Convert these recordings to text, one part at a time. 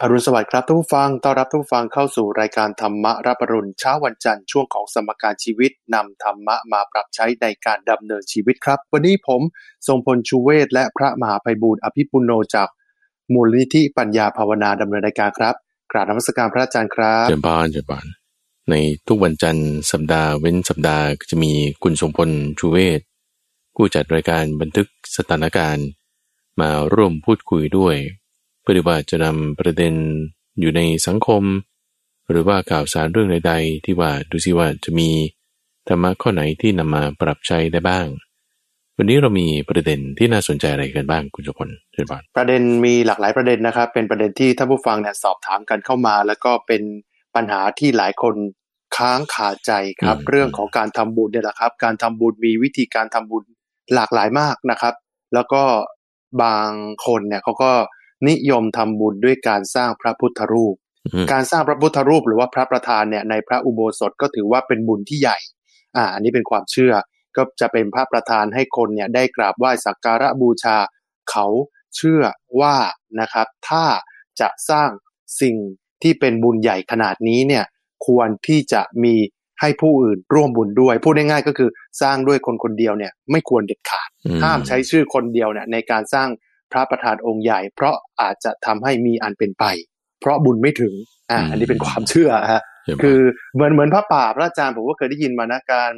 อรุณสวัสดิ์ครับทุกฟัง ต้อนรับทุกฟังเข้าสู่รายการธรรมะรับรุณเช้าวันจันทร์ช่วงของสมการชีวิตนำธรรมะมาปรับใช้ในการดำเนินชีวิตครับ วันนี้ผมทรงพลชูเวศและพระมหาภัยบูร์อภิปุโนจากมูลนิธิปัญญาภาวนาดำเนินรายการครับกราบนมัสการพระอาจารย์ครับเจริญพรเจริญพรในทุกวันจันทร์สัปดาห์เว้นสัปดาห์จะมีคุณทรงพลชูเวศผู้จัดรายการบันทึกสถานการณ์ มาร่วมพูดคุยด้วย เพื่อที่ว่าจะนำประเด็นอยู่ในสังคม หรือว่าข่าวสารเรื่องใด ๆ ที่ว่าดูซิว่าจะมีธรรมะข้อไหนที่นำมาปรับใช้ได้บ้าง วันนี้เรามีประเด็นที่น่าสนใจอะไรกันบ้างคุณจุพลเชิญบานประเด็นมีหลากหลายประเด็นนะครับ เป็นประเด็นที่ท่านผู้ฟังเนี่ยสอบถามกันเข้ามา แล้วก็เป็นปัญหาที่หลายคนค้างคาใจครับ เรื่องของการทำบุญเนี่ยแหละครับ การทำบุญมีวิธีการทำบุญหลากหลายมากนะครับ แล้วก็บางคนเนี่ยเขาก็ นิยมทำบุญด้วยการสร้างพระพุทธรูปอืมการสร้างพระพุทธรูปหรือว่าพระประธานเนี่ยในพระอุโบสถก็ถือว่าเป็นบุญที่ใหญ่อ่าอันนี้เป็นความเชื่อ ก็จะเป็นพระประธานให้คนเนี่ยได้กราบไหว้สักการะบูชา เขาเชื่อว่านะครับ ถ้าจะสร้างสิ่งที่เป็นบุญใหญ่ขนาดนี้เนี่ยควรที่จะมีให้ผู้อื่นร่วมบุญด้วย พูดง่ายๆก็คือสร้างด้วยคนคนเดียวเนี่ยไม่ควรเด็ดขาดอืห้ามใช้ชื่อคนเดียวเนี่ยในการสร้าง พระประธานองค์ใหญ่ เพราะอาจจะทำให้มีอันเป็นไป เพราะบุญไม่ถึงอ่าอันนี้เป็นความเชื่อฮะเชิญบานคือเหมือนเหมือนพระป่าพระอาจารย์ผมก็เคยได้ยินมานะการ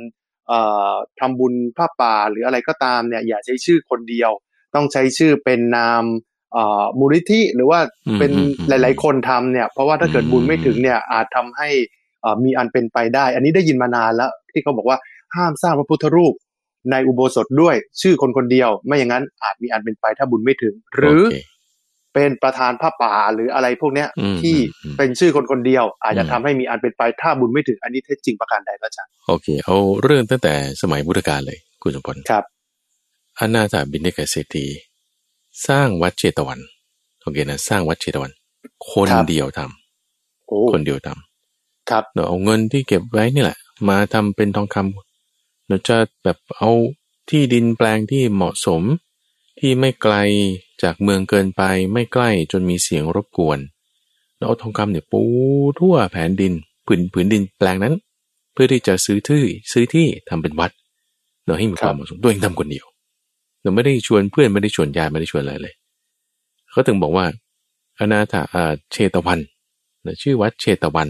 เอ่อทำบุญพระป่าหรืออะไรก็ตามเนี่ยอย่าใช้ชื่อคนเดียว ต้องใช้ชื่อเป็นนามเอ่อมูลนิธิหรือว่าเป็นหลาย ๆ คนทำเนี่ย เพราะว่าถ้าเกิดบุญไม่ถึงเนี่ยอาจทำให้เอ่อมีอันเป็นไปได้ อันนี้ได้ยินมานานแล้วที่เขาบอกว่าห้ามสร้างพระพุทธรูป ในอุโบสถด้วยชื่อคนคนเดียว ไม่อย่างนั้นอาจมีอันเป็นไปถ้าบุญไม่ถึง หรือโเคเป็นประธานผ้าป่าหรืออะไรพวกเนี้ยอืมที่อืมเป็นชื่อคนคนเดียว อาจจะอืมทำให้มีอันเป็นไปถ้าบุญไม่ถึงอันนี้เท็จจริงประการใดก็ช่างโอเค เอาเรื่องตั้งแต่สมัยพุทธกาลเลยคุณสมพลครับอนาถาบิณฑิกเศรษฐีสร้างวัดเชตวันโอเคนะสร้างวัดเชตวันคนครับเดียวทำโอ้คนเดียวทำครับเราเอาเงินที่เก็บไว้นี่แหละ มาทำเป็นทองคำ เราจะแบบเอาที่ดินแปลงที่เหมาะสม ที่ไม่ไกลจากเมืองเกินไปไม่ใกล้จนมีเสียงรบกวนเราเอาทองคำเนี่ยปูทั่วแผ่นดินผืนผืนดินแปลงนั้น เพื่อที่จะซื้อที่ซื้อที่ทำเป็นวัดเราให้มีความเหมาะสมตัวเองทำคนเดียวเราไม่ได้ชวนเพื่อนไม่ได้ชวนญาติไม่ได้ชวนอะไรเลยเขาถึงบอกว่าอนาถาอ่าเชตวันนะชื่อวัดเชตวัน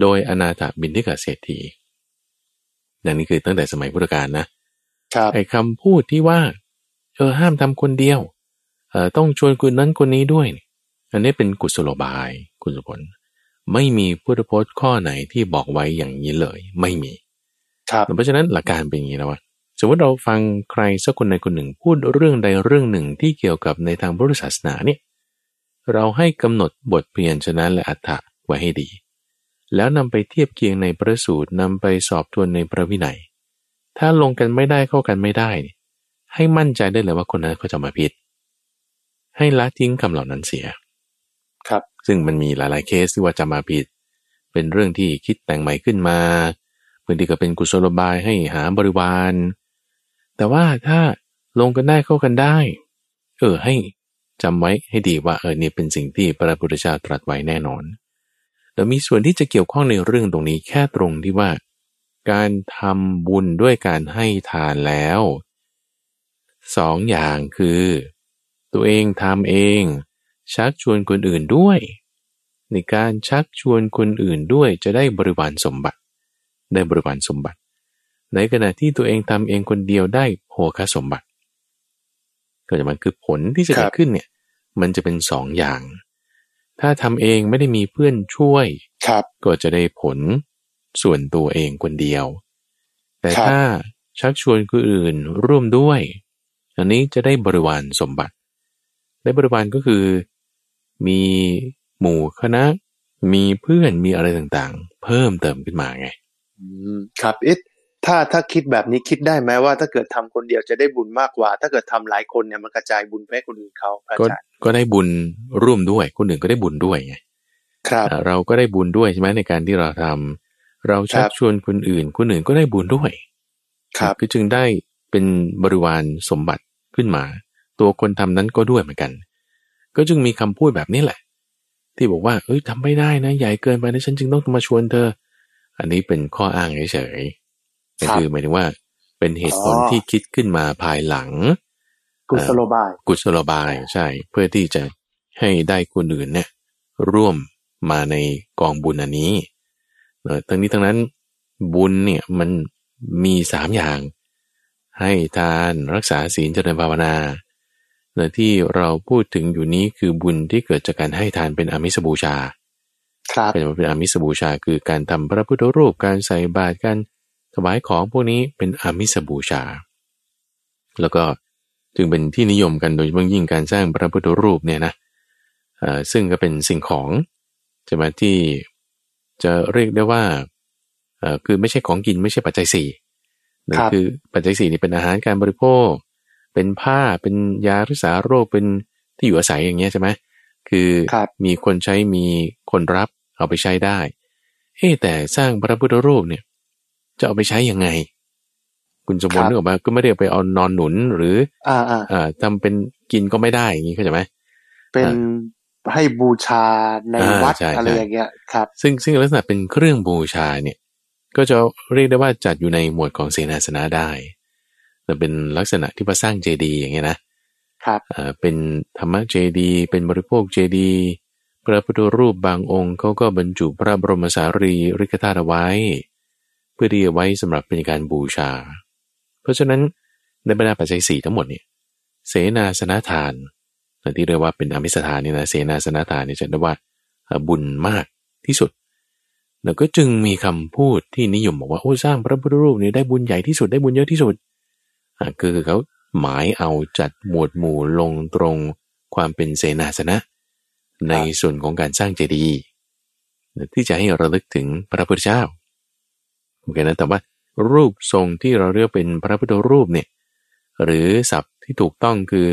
โดยอนาถบินทิกาเศรษฐี นั่นนี่คือตั้งแต่สมัยพุทธกาลนะครับไอ้คำพูดที่ว่าเออห้ามทำคนเดียวเออต้องชวนคนนั้นคนนี้ด้วยนี่อันนี้เป็นกุศโลบายคุณสุพลไม่มีพุทธพจน์ข้อไหนที่บอกไว้อย่างนี้เลย ไม่มี ครับเพราะฉะนั้นหลักการเป็นอย่างนี้นะว่าสมมติเราฟังใครสักคนใดคนหนึ่งพูดเรื่องใดเรื่องหนึ่งที่เกี่ยวกับในทางพุทธศาสนาเนี่ยเราให้กำหนดบทเพียนชนะและอัฏฐะไว้ให้ดี แล้วนำไปเทียบเคียงในพระสูตรนำไปสอบทวนในพระวินัย ถ้าลงกันไม่ได้เข้ากันไม่ได้เนี่ยให้มั่นใจได้เลยว่าคนนั้นเขาจะมาผิด ให้ละทิ้งคำเหล่านั้นเสีย ครับ ซึ่งมันมีหลาย ๆ เคสที่ว่าจะมาผิด เป็นเรื่องที่คิดแต่งใหม่ขึ้นมาบางทีก็เป็นกุศโลบายให้หาบริวาร แต่ว่าถ้าลงกันได้เข้ากันได้ เออให้จำไว้ให้ดีว่าเออนี่เป็นสิ่งที่พระพุทธเจ้าตรัสไว้แน่นอน แล้วมีส่วนที่จะเกี่ยวข้องในเรื่องตรงนี้แค่ตรงที่ว่า การทำบุญด้วยการให้ทานแล้วสองอย่างคือ ตัวเองทำเอง ชักชวนคนอื่นด้วย ในการชักชวนคนอื่นด้วยจะได้บริวารสมบัติ ได้บริวารสมบัติ ในขณะที่ตัวเองทำเองคนเดียวได้โภคสมบัติก็จะมันคือผลที่จะเกิดขึ้นเนี่ย มันจะเป็นสองอย่าง ถ้าทำเองไม่ได้มีเพื่อนช่วยครับก็จะได้ผลส่วนตัวเองคนเดียว แต่ครับถ้าชักชวนคนอื่นร่วมด้วย อันนี้จะได้บริวารสมบัติ ได้บริวารก็คือ มีหมู่คณะ มีเพื่อนมีอะไรต่างๆ เพิ่มเติมขึ้นมาไงอืมครับเอ๊ะถ้าถ้าคิดแบบนี้คิดได้ไหมว่าถ้าเกิดทำคนเดียวจะได้บุญมากกว่า ถ้าเกิดทำหลายคนเนี่ยมันกระจายบุญไปให้คนอื่นเขาพระก็อาจารย์ ก็ได้บุญร่วมด้วย คนอื่นก็ได้บุญด้วยไงครับอ่าเราก็ได้บุญด้วยใช่ไหมในการที่เราทำเราชัคกรับชวนคนอื่น คนอื่นก็ได้บุญด้วย ครับก็จึงได้เป็นบริวารสมบัติขึ้นมา ตัวคนทำนั้นก็ด้วยเหมือนกัน ก็จึงมีคำพูดแบบนี้แหละ ที่บอกว่าเอ้ยทำไม่ได้นะ ใหญ่เกินไปนะฉันจึงต้องมาชวนเธอ อันนี้เป็นข้ออ้างเฉยๆก็คือหมายถึงว่า เป็นเหตุผลที่คิดขึ้นมาภายหลัง กุศโลบาย กุศโลบายใช่ เพื่อที่จะให้ได้คนอื่นเนี่ยร่วมมาในกองบุญอันนี้เออทั้งนี้ทั้งนั้นบุญเนี่ยมันมีสามอย่าง ให้ทานรักษาศีลเจริญภาวนาเนื้อที่เราพูดถึงอยู่นี้คือบุญที่เกิดจากการให้ทานเป็นอมิสบูชาครับเป็นเป็นอามิสบูชาคือการทำพระพุทธรูปการใส่บาตรการถวายของพวกนี้เป็นอามิสบูชา แล้วก็ จึงเป็นที่นิยมกันโดยเฉพาะยิ่งการสร้างพระพุทธรูปเนี่ยนะเอ่อซึ่งก็เป็นสิ่งของใช่ไหมที่จะเรียกได้ว่าเอ่อคือไม่ใช่ของกินไม่ใช่ปัจจัยสี่นะครับคือปัจจัยสี่นี่เป็นอาหารการบริโภค เป็นผ้าเป็นยารักษาโรคเป็นที่อยู่อาศัยอย่างเงี้ยใช่ไหมคือครับมีคนใช้มีคนรับเอาไปใช้ได้เฮ้แต่สร้างพระพุทธรูปเนี่ย จะเอาไปใช้ยังไง คุณสมบูรครับณ์นึกออกมาก็ไม่ได้ไปเอานอนหนุนหรือ อ่าอ่าอ่าทำเป็นกินก็ไม่ได้อย่างนี้เข้าใจไหมเป็นให้บูชาในอ่าวัดใช่อะไรใช่อย่างเงี้ยครับ ซึ่งซึ่งลักษณะเป็นเครื่องบูชาเนี่ย ก็จะเรียกได้ว่าจัดอยู่ในหมวดของเสนาสนะได้แต่เป็นลักษณะที่ว่าสร้างเจดีย์อย่างเงี้ยนะครับอ่าเป็นธรรมเจดีย์เป็นบริโภคเจดีย์พระพุทธรูปบางองค์เขาก็บรรจุพระบรมสารีริกธาตุเอาไว้ เพื่อที่จะไว้สำหรับเป็นการบูชา เพราะฉะนั้นในบรรดาปัจจัยสี่ทั้งหมดเนี่ยเสนาสนะทานที่เรียกว่าเป็นอมิสทานเนี่ยนะเสนาสนะทานเนี่ยจะได้ว่าบุญมากที่สุดแล้วก็จึงมีคำพูดที่นิยมบอกว่าโอ้สร้างพระพุทธรูปเนี่ยได้บุญใหญ่ที่สุดได้บุญเยอะที่สุดอ่าคือเขาหมายเอาจัดหมวดหมู่ลงตรงความเป็นเสนาสนะ ในส่วนของการสร้างเจดีย์ที่จะให้ระลึกถึงพระพุทธเจ้าโอเคนะแต่ว่า รูปทรงที่เราเรียกเป็นพระพุทธรูปเนี่ยหรือศัพท์ที่ถูกต้องคือ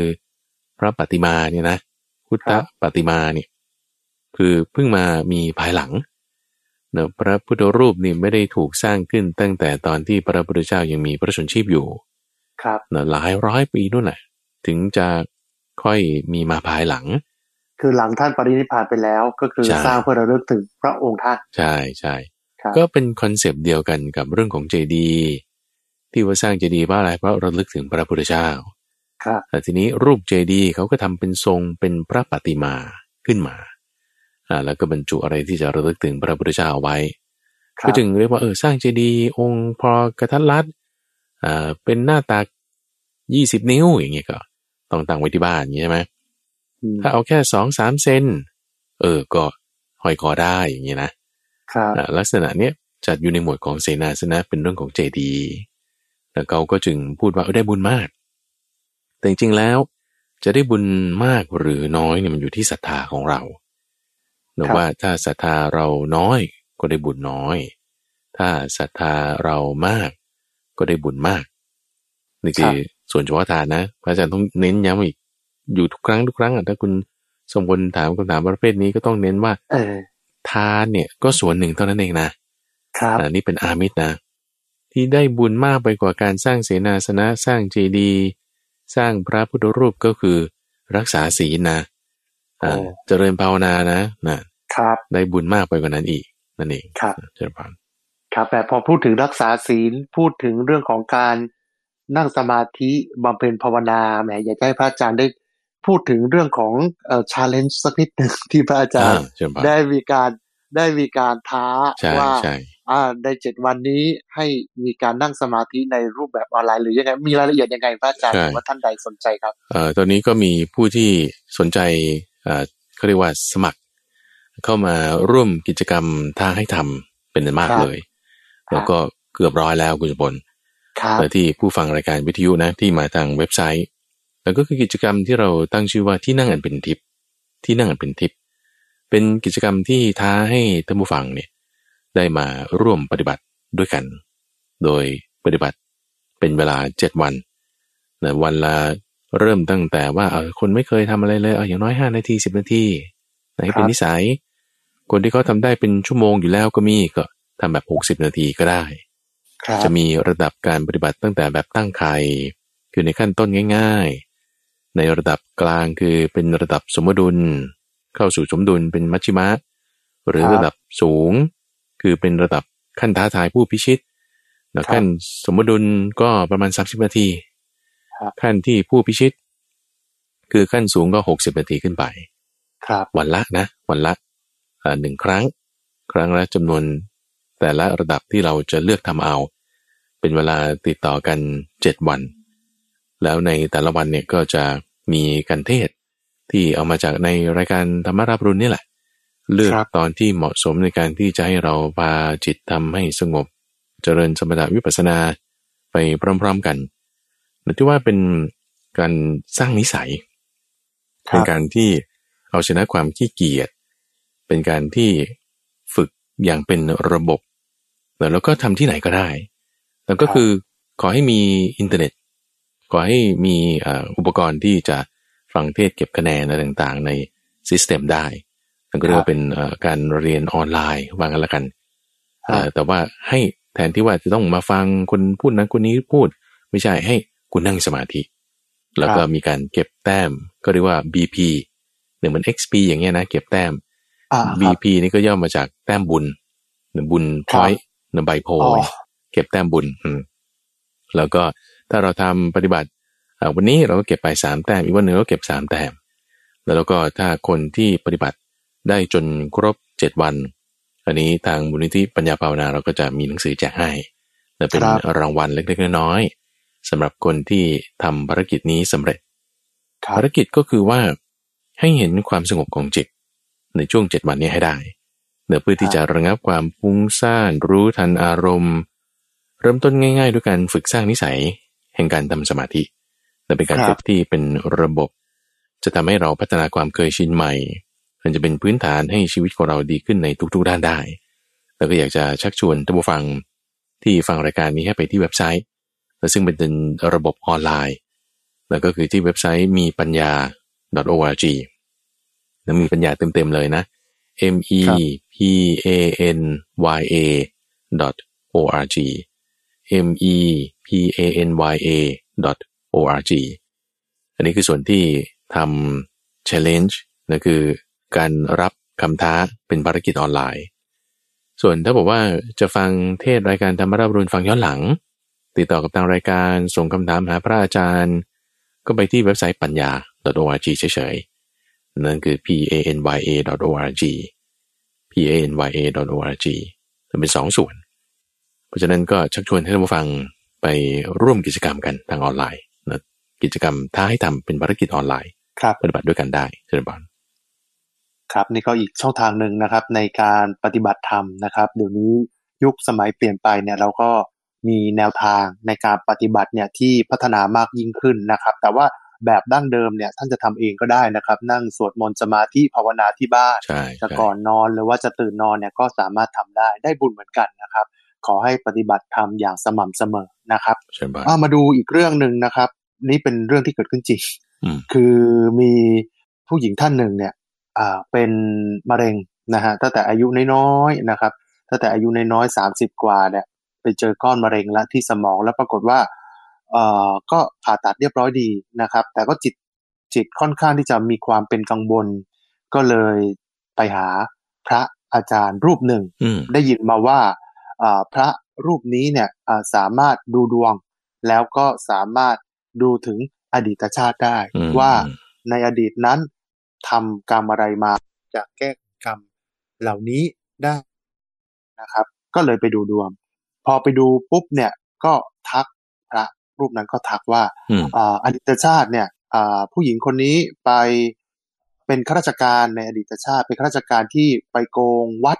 พระปฏิมาเนี่ยนะพุทธปฏิมาเนี่ยคือเพิ่งมามีภายหลังเนอะพระพุทธรูปนี่ไม่ได้ถูกสร้างขึ้นตั้งแต่ตอนที่พระพุทธเจ้ายังมีพระชนชีพอยู่ ครับเนอะหลายร้อยปีนู่นแหละถึงจะค่อยมีมาภายหลัง คือหลังท่านปรินิพพานไปแล้วก็คือใช่สร้างเพื่อระลึกถึงพระองค์ท่าน ใช่ใช่ครับ ก็เป็น concept เดียวกันกับเรื่องของเจดีย์ที่ว่าสร้างเจดีย์เพราะอะไรเพราะระลึกถึงพระพุทธเจ้าครับแต่ทีนี้รูปเจดีย์เขาก็ทำเป็นทรงเป็นพระปฏิมาขึ้นมาอ่าแล้วก็บรรจุอะไรที่จะระลึกถึงพระพุทธเจ้าเอาไว้ครัก็จึงเรียกว่าเออสร้างเจดีย์องค์พอกระทัดรัดอ่าเป็นหน้าตายี่สิบนิ้วอย่างเงี้ยก็ต้องตั้งไว้ที่บ้านอย่างงี้ใช่ไหมอืมถ้าเอาแค่สองสามเซนเออก็ห้อยคอได้อย่างงี้นะครับอ่า ลักษณะเนี้ยจัดอยู่ในหมวดของเสนาสนะเป็นเรื่องของเจดีย์แล้วเขาก็จึงพูดว่าเออได้บุญมาก แต่จริงๆแล้วจะได้บุญมากหรือน้อยเนี่ยมันอยู่ที่ศรัทธาของเราหรือว่าถ้าศรัทธาเราน้อยก็ได้บุญน้อย ถ้าศรัทธาเรามาก ก็ได้บุญมากนี่คือส่วนเฉพาะทานนะพระอาจารย์ต้องเน้นย้ำอีกอยู่ทุกครั้งทุกครั้งอะถ้าคุณสมคนถามคำถามประเภทนี้ก็ต้องเน้นว่าเออ ทานเนี่ยก็ส่วนหนึ่งเท่านั้นเองนะครับอ่านี่เป็นอามิตรนะ ที่ได้บุญมากไปกว่าการสร้างเสนาสนะสร้างเจดีย์สร้างพระพุทธรูปก็คือรักษาศีลนะอ่าโอ้เจริญภาวนานะนะครับได้บุญมากไปกว่านั้นอีกนั่นเองครับเจริญพรครับแต่พอพูดถึงรักษาศีลพูดถึงเรื่องของการนั่งสมาธิบำเพ็ญภาวนาแหมอยากจะให้พระอาจารย์ได้ พูดถึงเรื่องของเอ่อ challenge สักนิดหนึ่งที่พระอาจารย์อ่เจริญพรได้มีการได้มีการท้าใช่ว่าใช่อ่าในเจ็ดวันนี้ให้มีการนั่งสมาธิในรูปแบบออนไลน์หรือยังไงมีรายละเอียดยังไงพระอาจารย์หรือว่าท่านใดสนใจครับเอ่อตอนนี้ก็มีผู้ที่สนใจเอ่อเขาเรียกว่าสมัคร เข้ามาร่วมกิจกรรมท้าให้ทำเป็นอันมากครับเลย แล้วก็เกือบร้อยแล้วคุณสมบลครับแต่ที่ผู้ฟังรายการวิทยุนะที่มาทางเว็บไซต์ แล้วก็คือกิจกรรมที่เราตั้งชื่อว่าที่นั่งอันเป็นทิพย์ที่นั่งอันเป็นทิพย์เป็นกิจกรรมที่ท้าให้ท่านผู้ฟังเนี่ยได้มาร่วมปฏิบัติด้วยกัน โดยปฏิบัติเป็นเวลาเจ็ดวันนะวันละเริ่มตั้งแต่ว่าเอาคนไม่เคยทำอะไรเลยเอาอย่างน้อยห้านาทีสิบนาทีนะให้เป็นครับนิสัย คนที่เขาทำได้เป็นชั่วโมงอยู่แล้วก็มีก็ทำแบบหกสิบนาทีก็ได้ครับจะมีระดับการปฏิบัติตั้งแต่แบบตั้งไข่คือในขั้นต้นง่ายๆ ในระดับกลางคือเป็นระดับสมดุล เข้าสู่สมดุลเป็นมัชชิมะ หรือระดับสูง คือเป็นระดับขั้นท้าทายผู้พิชิตแล้วขั้นสมดุลก็ประมาณ 30 นาที ขั้นที่ผู้พิชิต คือขั้นสูงก็ 60 นาทีขึ้นไป ครับวันละนะ วันละหนึ่งครั้ง ครั้งละจำนวนแต่ละระดับที่เราจะเลือกทำเอา เป็นเวลาติดต่อกันเจ็ดวัน แล้วในแต่ละวันเนี่ยก็จะมีการเทศ ที่เอามาจากในรายการธรรมรับรุนนี่แหละ เลือกตอนที่เหมาะสมในการที่จะให้เราพาจิตทำให้สงบ เจริญสมถะวิปัสสนาไปพร้อมๆกันนั่นที่ว่าเป็นการสร้างนิสัยเป็นการที่เอาชนะความขี้เกียจเป็นการที่ฝึกอย่างเป็นระบบแล้วก็ทำที่ไหนก็ได้ แล้วก็คือขอให้มีอินเทอร์เน็ต ขอให้มีอุปกรณ์ที่จะฟังเทศเก็บคะแนนอะไรต่างๆ ใน system ได้นั่นก็เรียกว่าเป็นการเรียนออนไลน์ว่ากันละกัน แต่ว่าให้แทนที่ว่าจะต้องมาฟังคนพูดนั้นคนนี้พูด ไม่ใช่ให้คุณนั่งสมาธิ แล้วก็มีการเก็บแต้มก็เรียกว่า BP เนี่ยเหมือน XP อย่างเงี้ยนะเก็บแต้ม BP นี่ก็ย่อมาจากแต้มบุญหนึ่งบุญพอยต์หนึ่งใบโพเก็บแต้มบุญอืมแล้วก็ ถ้าเราทำปฏิบัติวันนี้เราก็เก็บไปสามแต้มอีกวันหนึ่งเราเก็บสามแต้มแล้วก็ถ้าคนที่ปฏิบัติได้จนครบเจ็ดวัน อันนี้ทางมูลนิธิปัญญาภาวนาเราก็จะมีหนังสือแจกให้และเป็นรางวัลเล็กๆน้อยๆสำหรับคนที่ทำภารกิจนี้สำเร็จภารกิจก็คือว่าให้เห็นความสงบของจิต ในช่วงเจ็ดวันนี้ให้ได้เนื่อเพื่อที่จะระงับความฟุ้งซ่านรู้ทันอารมณ์ เริ่มต้นง่าย ๆ ด้วยการฝึกสร้างนิสัย แห่งการทำสมาธิและเป็นการฝึกที่เป็นระบบ จะทำให้เราพัฒนาความเคยชินใหม่ มันจะเป็นพื้นฐานให้ชีวิตของเราดีขึ้นในทุกๆด้านได้ แล้วก็อยากจะชักชวนท่านผู้ฟังที่ฟังรายการนี้ให้ไปที่เว็บไซต์ และซึ่งเป็นระบบออนไลน์ แล้วก็คือที่เว็บไซต์มีปัญญา .org แล้วมีปัญญาเต็มๆเลยนะ m e p a n y a org m e p a n y a org อันนี้คือส่วนที่ทำ challenge นั่นคือการรับคำท้าเป็นภารกิจออนไลน์ ส่วนถ้าบอกว่าจะฟังเทศรายการธรรมราบรุนฟังย้อนหลัง ติดต่อกับทางรายการส่งคำถามหาพระอาจารย์ ก็ไปที่เว็บไซต์ปัญญา .org เฉยๆ นั่นคือ p a n y a .org p a n y a .org เป็นสองส่วน เพราะฉะนั้นก็ชักชวนให้ท่านผู้ฟัง ไปร่วมกิจกรรมกันทางออนไลน์นะกิจกรรมท้าให้ทำเป็นภารกิจออนไลน์ปฏิบัติด้วยกันได้เชิญบอลครับนี่ก็อีกช่องทางหนึ่งนะครับ ในการปฏิบัติธรรมนะครับเดี๋ยวนี้ยุคสมัยเปลี่ยนไปเนี่ยเราก็มีแนวทางในการปฏิบัติเนี่ยที่พัฒนามากยิ่งขึ้นนะครับ แต่ว่าแบบดั้งเดิมเนี่ยท่านจะทำเองก็ได้นะครับ นั่งสวดมนต์สมาธิภาวนาที่บ้านจะก่อนนอนหรือว่าจะตื่นนอนเนี่ยก็สามารถทำได้ได้บุญเหมือนกันนะครับ ขอให้ปฏิบัติธรรมอย่างสม่ำเสมอนะครับมาดูอีกเรื่องหนึ่งนะครับ นี่เป็นเรื่องที่เกิดขึ้นจริงคือมีผู้หญิงท่านหนึ่งเนี่ยอ่าเป็นมะเร็งนะฮะตั้งแต่อายุน้อยๆนะครับตั้งแต่อายุน้อยๆสามสิบกว่าเนี่ยไปเจอก้อนมะเร็งแล้วที่สมองแล้วปรากฏว่าเอ่อก็ผ่าตัดเรียบร้อยดีนะครับ แต่ก็จิตจิตค่อนข้างที่จะมีความเป็นกังวล ก็เลยไปหาพระอาจารย์รูปหนึ่ง ได้ยินมาว่า พระรูปนี้เนี่ยสามารถดูดวง แล้วก็สามารถดูถึงอดีตชาติได้ ว่าในอดีตนั้นทำกรรมอะไรมาจะแก้กรรมเหล่านี้ได้นะครับ ก็เลยไปดูดวง พอไปดูปุ๊บเนี่ยก็ทักพระรูปนั้นก็ทักว่าอดีตชาติเนี่ยผู้หญิงคนนี้ไปเป็นข้าราชการในอดีตชาติเป็นข้าราชการที่ไปโกงวัด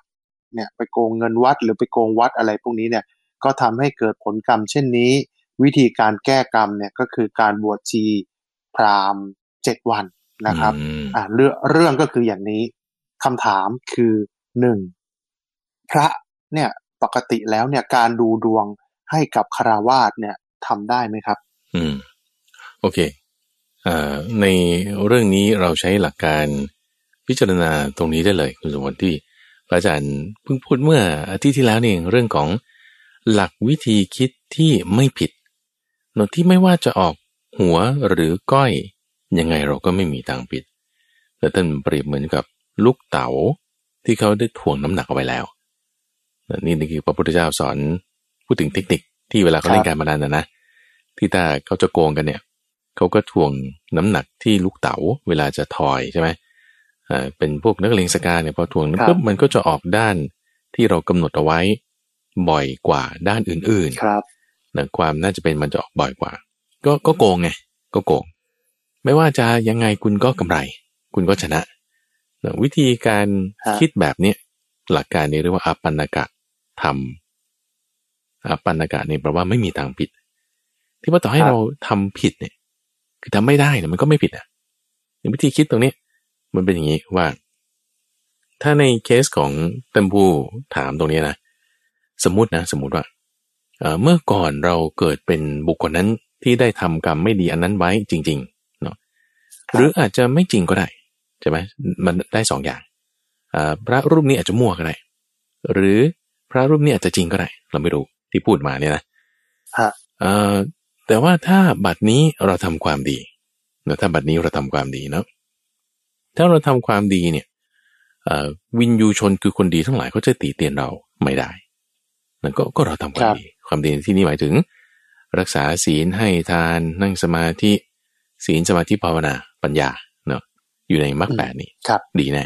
เนี่ยไปโกงเงินวัดหรือไปโกงวัดอะไรพวกนี้เนี่ยก็ทำให้เกิดผลกรรมเช่นนี้ วิธีการแก้กรรมเนี่ยก็คือการบวชชีพรามเจ็ดวันนะครับอ่าเรื่องเรื่องก็คืออย่างนี้คำถามคือหนึ่งพระเนี่ยปกติแล้วเนี่ยการดูดวงให้กับคาราวาสเนี่ยทำได้ไหมครับ อืม โอเคอ่าในเรื่องนี้เราใช้หลักการพิจารณาตรงนี้ได้เลยคุณสมบัติที่ อาจารย์เพิ่งพูดเมื่ออาทิตย์ที่แล้วนี่เรื่องของหลักวิธีคิดที่ไม่ผิดโนที่ไม่ว่าจะออกหัวหรือก้อย ยังไงเราก็ไม่มีทางผิด แต่ท่านเปรียบเหมือนกับลูกเต๋าที่เขาได้ถ่วงน้ำหนักเอาไว้แล้วนี่นี่คือพระพุทธเจ้าสอนพูดถึงเทคนิคที่เวลาเขาเล่นการพนันนะนะที่ถ้าเขาจะโกงกันเนี่ยเขาก็ถ่วงน้ำหนักที่ลูกเต๋าเวลาจะทอยใช่ไหม เป็นพวกนักเลงสกาเนี่ยพอถ่วงปุ๊บมันก็จะออกด้านที่เรากำหนดเอาไว้บ่อยกว่าด้านอื่นๆ ครับนะความน่าจะเป็นมันจะออกบ่อยกว่า ก็ก็โกงไงก็โกง ไม่ว่าจะยังไงคุณก็กำไร คุณก็ชนะนะวิธีการคิดแบบเนี้ยหลักการนี้เรียกว่าอปันนกะทำอปันนกะนี่แปลว่าไม่มีทางผิด ที่ว่าต่อให้เราทำผิดเนี่ย คือทำไม่ได้เนี่ยมันก็ไม่ผิดอะวิธีคิดตรงนี้ มันเป็นอย่างนี้ว่า ถ้าในเคสของตัมพูถามตรงนี้นะ สมมตินะ สมมติว่าเมื่อก่อนเราเกิดเป็นบุคคลนั้นที่ได้ทำกรรมไม่ดีอันนั้นไว้จริงๆเนาะหรืออาจจะไม่จริงก็ได้ใช่ไหมมันได้สองอย่างพระรูปนี้อาจจะมั่วก็ได้หรือพระรูปนี้อาจจะจริงก็ได้ เราไม่รู้ที่พูดมาเนี่ยนะแต่ว่าถ้าบัดนี้เราทำความดีเนาะถ้าบัดนี้เราทำความดีเนาะ ถ้าเราทำความดีเนี่ยวินยูชนคือคนดีทั้งหลายเขาจะตีเตียนเราไม่ได้นั่นก็ก็เราทำความดี ความดีที่นี่หมายถึง รักษาศีลให้ทานนั่งสมาธิศีลสมาธิภาวนาปัญญาเนาะอยู่ในมรรคแปดนี้ดีแน่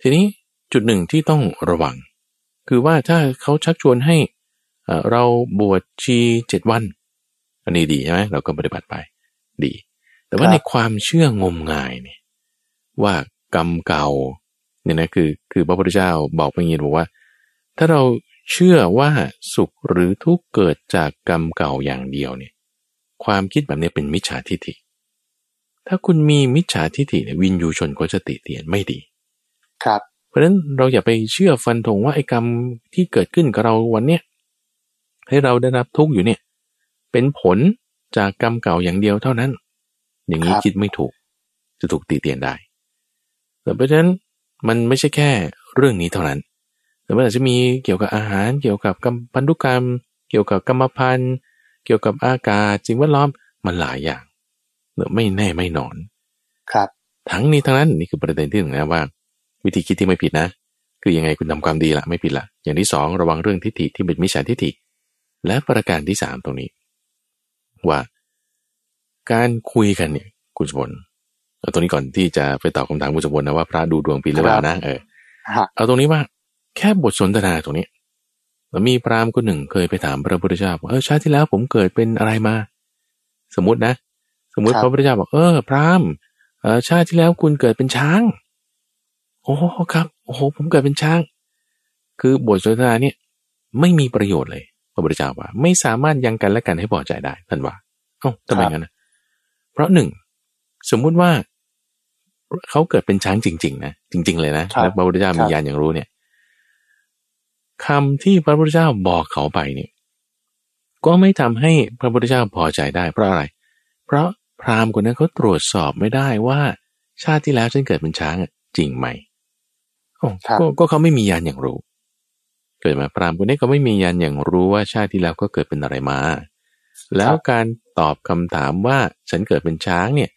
ทีนี้จุดหนึ่งที่ต้องระวัง คือว่าถ้าเขาชักชวนให้เราบวชชีเจ็ดวัน อันนี้ดีใช่ไหมเราก็ปฏิบัติไปดี แต่ว่าในความเชื่องมงายเนี่ย ว่ากรรมเก่าเนี่ยนะคือคือพระพุทธเจ้าบอกไปงี้บอกว่า ถ้าเราเชื่อว่าสุขหรือทุกข์เกิดจากกรรมเก่าอย่างเดียวเนี่ยความคิดแบบนี้เป็นมิจฉาทิฏฐิ ถ้าคุณมีมิจฉาทิฏฐิเนี่ยวินยูชนก็จะติเตียนไม่ดี ครับ เพราะฉะนั้นเราอย่าไปเชื่อฟันธงว่าไอ้กรรมที่เกิดขึ้นกับเราวันเนี้ยให้เราได้รับทุกข์อยู่เนี่ย เป็นผลจากกรรมเก่าอย่างเดียวเท่านั้น อย่างนี้คิดไม่ถูกจะถูกตีเตียนได้ แต่เพราะฉะนั้นมันไม่ใช่แค่เรื่องนี้เท่านั้น แต่มันอาจจะมีเกี่ยวกับอาหาร เกี่ยวกับกรรมพันธุกรรม เกี่ยวกับกรรมพันธุ์ เกี่ยวกับอากาศสิ่งแวดล้อมมันหลายอย่างเนอไม่แน่ไม่นอน ครับ ทั้งนี้ทั้งนั้นนี่คือประเด็นที่หนึ่งนะว่า วิธีคิดที่ไม่ผิดนะ คือยังไงคุณทำความดีละไม่ผิดละอย่างที่สองระวังเรื่องทิฏฐิที่เป็นมิจฉาทิฏฐิ และประการที่สามตรงนี้ ว่า การคุยกันเนี่ยคุณสมบัติ เอาตรงนี้ก่อนที่จะไปตอบคำถามคุณสมบัตินะว่าพระดูดวงปีหรือเปล่านะเออเอาตรงนี้ว่าแค่บทสนทนาตรงนี้มีพราหมณ์คนหนึ่งเคยไปถามพระพุทธเจ้าบอกเออชาติที่แล้วผมเกิดเป็นอะไรมา สมมตินะ สมมติพระพุทธเจ้าบอกเออพราหมณ์เออชาติที่แล้วคุณเกิดเป็นช้าง โอ้ครับโอ้โหผมเกิดเป็นช้าง คือบทสนทนาเนี่ยไม่มีประโยชน์เลยพระพุทธเจ้าว่า ไม่สามารถยังกันและกันให้พอใจได้ท่านว่าเอ้าทำไมงั้นนะเพราะหนึ่งสมมุติว่า เขาเกิดเป็นช้างจริง ๆ นะจริง ๆ เลยนะแล้วพระพุทธเจ้ามีญาณอย่างรู้เนี่ยคำที่พระพุทธเจ้าบอกเขาไปเนี่ยก็ไม่ทำให้พระพุทธเจ้าพอใจได้เพราะอะไร เพราะพราหมณ์คนนั้นเขาตรวจสอบไม่ได้ว่า ชาติที่แล้วฉันเกิดเป็นช้างจริงไหมโอ้ก็เขาไม่มียานอย่างรู้ เกิดมาพราหมณ์คนนี้ก็ไม่มียานอย่างรู้ว่าชาติที่แล้วก็เกิดเป็นอะไรมา แล้วการตอบคำถามว่าฉันเกิดเป็นช้างเนี่ย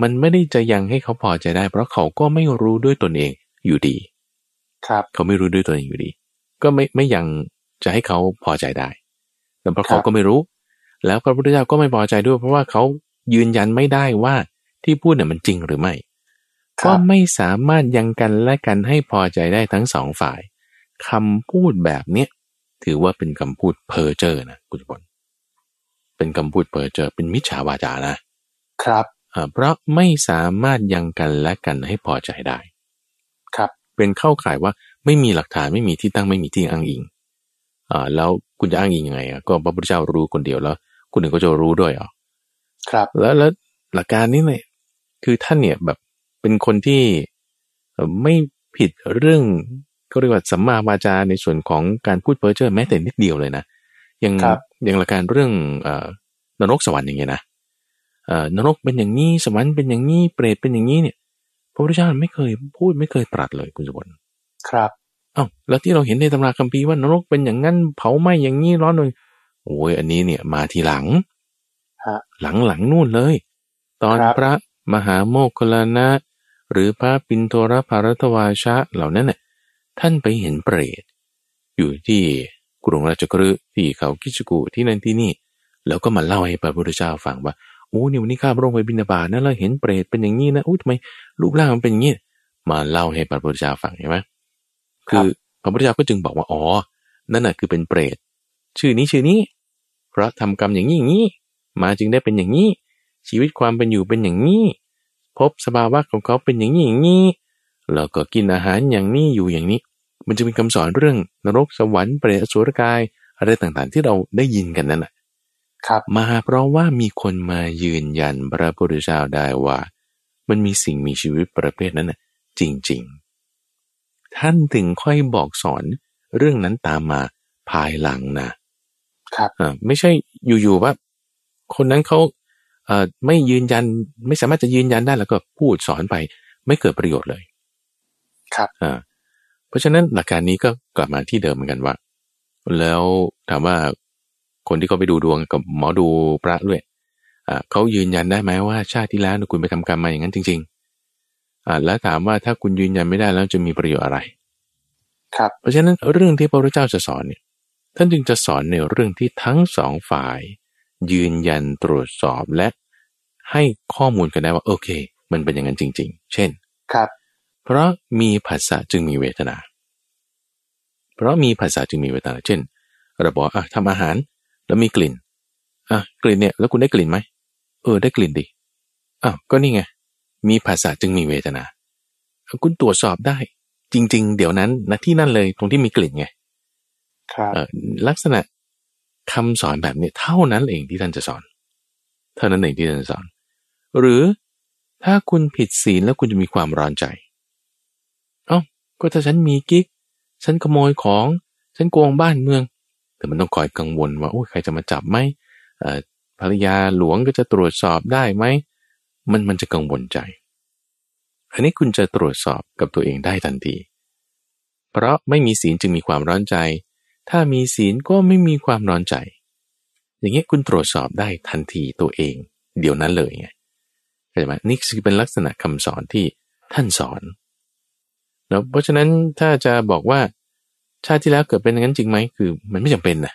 มันไม่ได้จะยังให้เขาพอใจได้ เพราะเขาก็ไม่รู้ด้วยตนเองอยู่ดี ครับเขาไม่รู้ด้วยตนเองอยู่ดี ก็ไม่ไม่ยังจะให้เขาพอใจได้แต่เพราะเขาก็ไม่รู้ แล้วพระพุทธเจ้าก็ไม่พอใจด้วย เพราะว่าเขายืนยันไม่ได้ว่าที่พูดเนี่ยมันจริงหรือไม่ ก็ไม่สามารถยังกันและกันให้พอใจได้ทั้งสองฝ่ายคำพูดแบบเนี้ยถือว่าเป็นคำพูดเพ้อเจ้อนะคุณผลเป็นคำพูดเพ้อเจ้อเป็นมิจฉาวาจานะครับ เพราะไม่สามารถยังกันและกันให้พอใจได้ ครับ เป็นเข้าข่ายว่าไม่มีหลักฐานไม่มีที่ตั้งไม่มีที่อ้างอิงอ่าแล้วคุณจะอ้างอิงยังไงอะก็พระพุทธเจ้ารู้คนเดียวแล้วคนอื่นก็จะรู้ด้วยอะครับ แล้วแล้วหลักการนี้เนี่ยคือท่านเนี่ยแบบเป็นคนที่ไม่ผิดเรื่องก็เรียกว่าสัมมาวาจาในส่วนของการพูดเพ้อเจ้อแม้แต่นิดเดียวเลยนะอย่างอย่างหลักการเรื่องอนรกสวรรค์อย่างเงี้ยนะ นรกเป็นอย่างนี้สวรรค์เป็นอย่างนี้เปรตเป็นอย่างนี้เนี่ยพระพุทธเจ้าไม่เคยพูดไม่เคยตรัสเลยคุณสุบลครับอ้าวแล้วที่เราเห็นในตำราคัมภีร์ว่านรกเป็นอย่างนั้นเผาไหม้อย่างนี้ร้อนเลยโอ้ยอันนี้เนี่ยมาทีหลังหลังหลังนู่นเลย ตอนพระมหาโมคคลานะ หรือพระปินโทรภารตวาชะเหล่านั้นน่ะท่านไปเห็นเปรต อยู่ที่กรุงราชกฤห์ที่เขาคิชกุที่นั่นที่นี่ แล้วก็มาเล่าให้พระพุทธเจ้าฟังว่า โอ้เนี่ยวันนี้ข้าพระองค์ไปบินาบาตนะแล้วเห็นเปรตเป็นอย่างนี้นะอุ้ยทำไมรูปร่างมันเป็นอย่างนี้มาเล่าให้พระพุทธเจ้าฟังใช่ไหมคือพระพุทธเจ้าก็จึงบอกว่าอ๋อนั่นน่ะคือเป็นเปรตชื่อนี้ชื่อนี้ เพราะทำกรรมอย่างนี้อย่างนี้ มาจึงได้เป็นอย่างนี้ ชีวิตความเป็นอยู่เป็นอย่างนี้พบสภาวะของเขาเป็นอย่างนี้อย่างนี้แล้วก็กินอาหารอย่างนี้อยู่อย่างนี้ มันจะเป็นคำสอนเรื่องนรกสวรรค์เปรตอสุรกายอะไรต่างๆ ที่เราได้ยินกันนั่นแหละ มาเพราะว่ามีคนมายืนยันพระพุทธเจ้าได้ว่า มันมีสิ่งมีชีวิตประเภทนั้นน่ะจริง ๆ ท่านถึงค่อยบอกสอนเรื่องนั้นตามมาภายหลังนะครับอ่าไม่ใช่อยู่ๆว่า คนนั้นเขาเอ่อไม่ยืนยันไม่สามารถจะยืนยันได้แล้วก็พูดสอนไป ไม่เกิดประโยชน์เลย ครับอ่าเพราะฉะนั้นหลักการนี้ก็กลับมาที่เดิมเหมือนกันว่า แล้วถามว่า คนที่เขาไปดูดวงกับหมอดูพระด้วยอ่าเขายืนยันได้ไหมว่าชาติที่แล้วคุณไปทำกรรมมาอย่างนั้นจริงๆอ่าแล้วถามว่าถ้าคุณยืนยันไม่ได้แล้วจะมีประโยชน์อะไร ครับ เพราะฉะนั้นเรื่องที่พระพุทธเจ้าจะสอนเนี่ยท่านจึงจะสอนในเรื่องที่ทั้งสองฝ่าย ยืนยันตรวจสอบและให้ข้อมูลกันได้ว่าโอเค มันเป็นอย่างนั้นจริง ๆ เช่น ครับ เพราะมีภาษาจึงมีเวทนา เพราะมีภาษาจึงมีเวทนา เช่นเราบอกอะทำอาหาร แล้วมีกลิ่นอะกลิ่นเนี่ยแล้วคุณได้กลิ่นไหมเออได้กลิ่นดิอ้าวก็นี่ไงมีภาษาจึงมีเวทนาคุณตรวจสอบได้ จริง ๆ เดี๋ยวนั้นนะที่นั่นเลยตรงที่มีกลิ่นไงลักษณะคำสอนแบบนี้เท่านั้นเองที่ท่านจะสอน เท่านั้นเองที่ท่านจะสอน หรือถ้าคุณผิดศีลแล้วคุณจะมีความร้อนใจเอา้าก็ถ้าฉันมีกิ๊ก ฉันขโมยของ ฉันโกงบ้านเมือง แต่มันต้องคอยกังวลว่าโอ้ใครจะมาจับไหมภรรยาหลวงก็จะตรวจสอบได้ไหมมันมันจะกังวลใจ อันนี้คุณจะตรวจสอบกับตัวเองได้ทันที เพราะไม่มีศีลจึงมีความร้อนใจ ถ้ามีศีลก็ไม่มีความร้อนใจ อย่างนี้คุณตรวจสอบได้ทันทีตัวเอง เดี๋ยวนั้นเลยไงเข้าใจไหมนี่คือเป็นลักษณะคำสอนที่ท่านสอนเนาะเพราะฉะนั้นถ้าจะบอกว่า ชาติที่แล้วเกิดเป็นอย่างนั้นจริงไหมคือ มันไม่จำเป็นนะ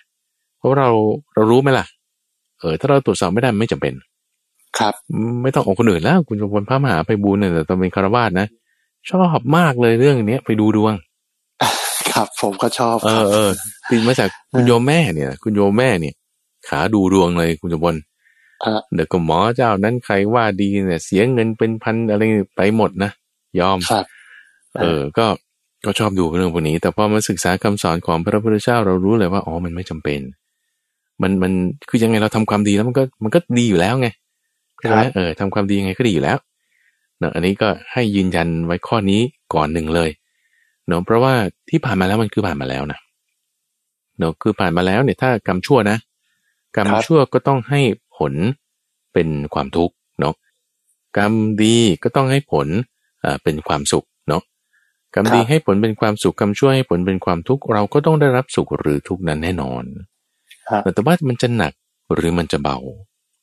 เพราะเราเรารู้ไหมล่ะ เออ ถ้าเราตรวจสอบไม่ได้ไม่จำเป็น ครับ ไม่ต้องออกคนอื่นแล้ว คุณจะวนพระมหาไปบูญเนี่ยแต่ตอนเป็นคารวาสนะชอบมากเลยเรื่องนี้ไปดูดวง ครับ ผมก็ชอบ เออเออติดมาจากคุณโยมแม่เนี่ย คุณโยมแม่เนี่ย ขาดูดวงเลยคุณจบนเดี๋ยวก็หมอเจ้านั้นใครว่าดีเนี่ย เสียเงินเป็นพันอะไรไปหมดนะยอมครับเออ ก็ ก็ชอบดูเรื่องพวกนี้ แต่พอมาศึกษาคำสอนของพระพุทธเจ้าเรารู้เลยว่าอ๋อมันไม่จำเป็น มันมันคือยังไงเราทำความดีแล้วมันก็มันก็ดีอยู่แล้วไงใช่ไหมเออทำความดียังไงก็ดีอยู่แล้วเนาะอันนี้ก็ให้ยืนยันไว้ข้อนี้ก่อนหนึ่งเลยเนาะเพราะว่าที่ผ่านมาแล้วมันคือผ่านมาแล้วนะเนาะคือผ่านมาแล้วเนี่ยถ้ากรรมชั่วนะกรรมชั่วก็ต้องให้ผลเป็นความทุกข์เนาะกรรมดีก็ต้องให้ผลอ่าเป็นความสุขเนาะ กรรมดีให้ผลเป็นความสุขกรรมชั่วให้ผลเป็นความทุกข์เราก็ต้องได้รับสุขหรือทุกข์นั้นแน่นอนแต่ว่ามันจะหนักหรือมันจะเบา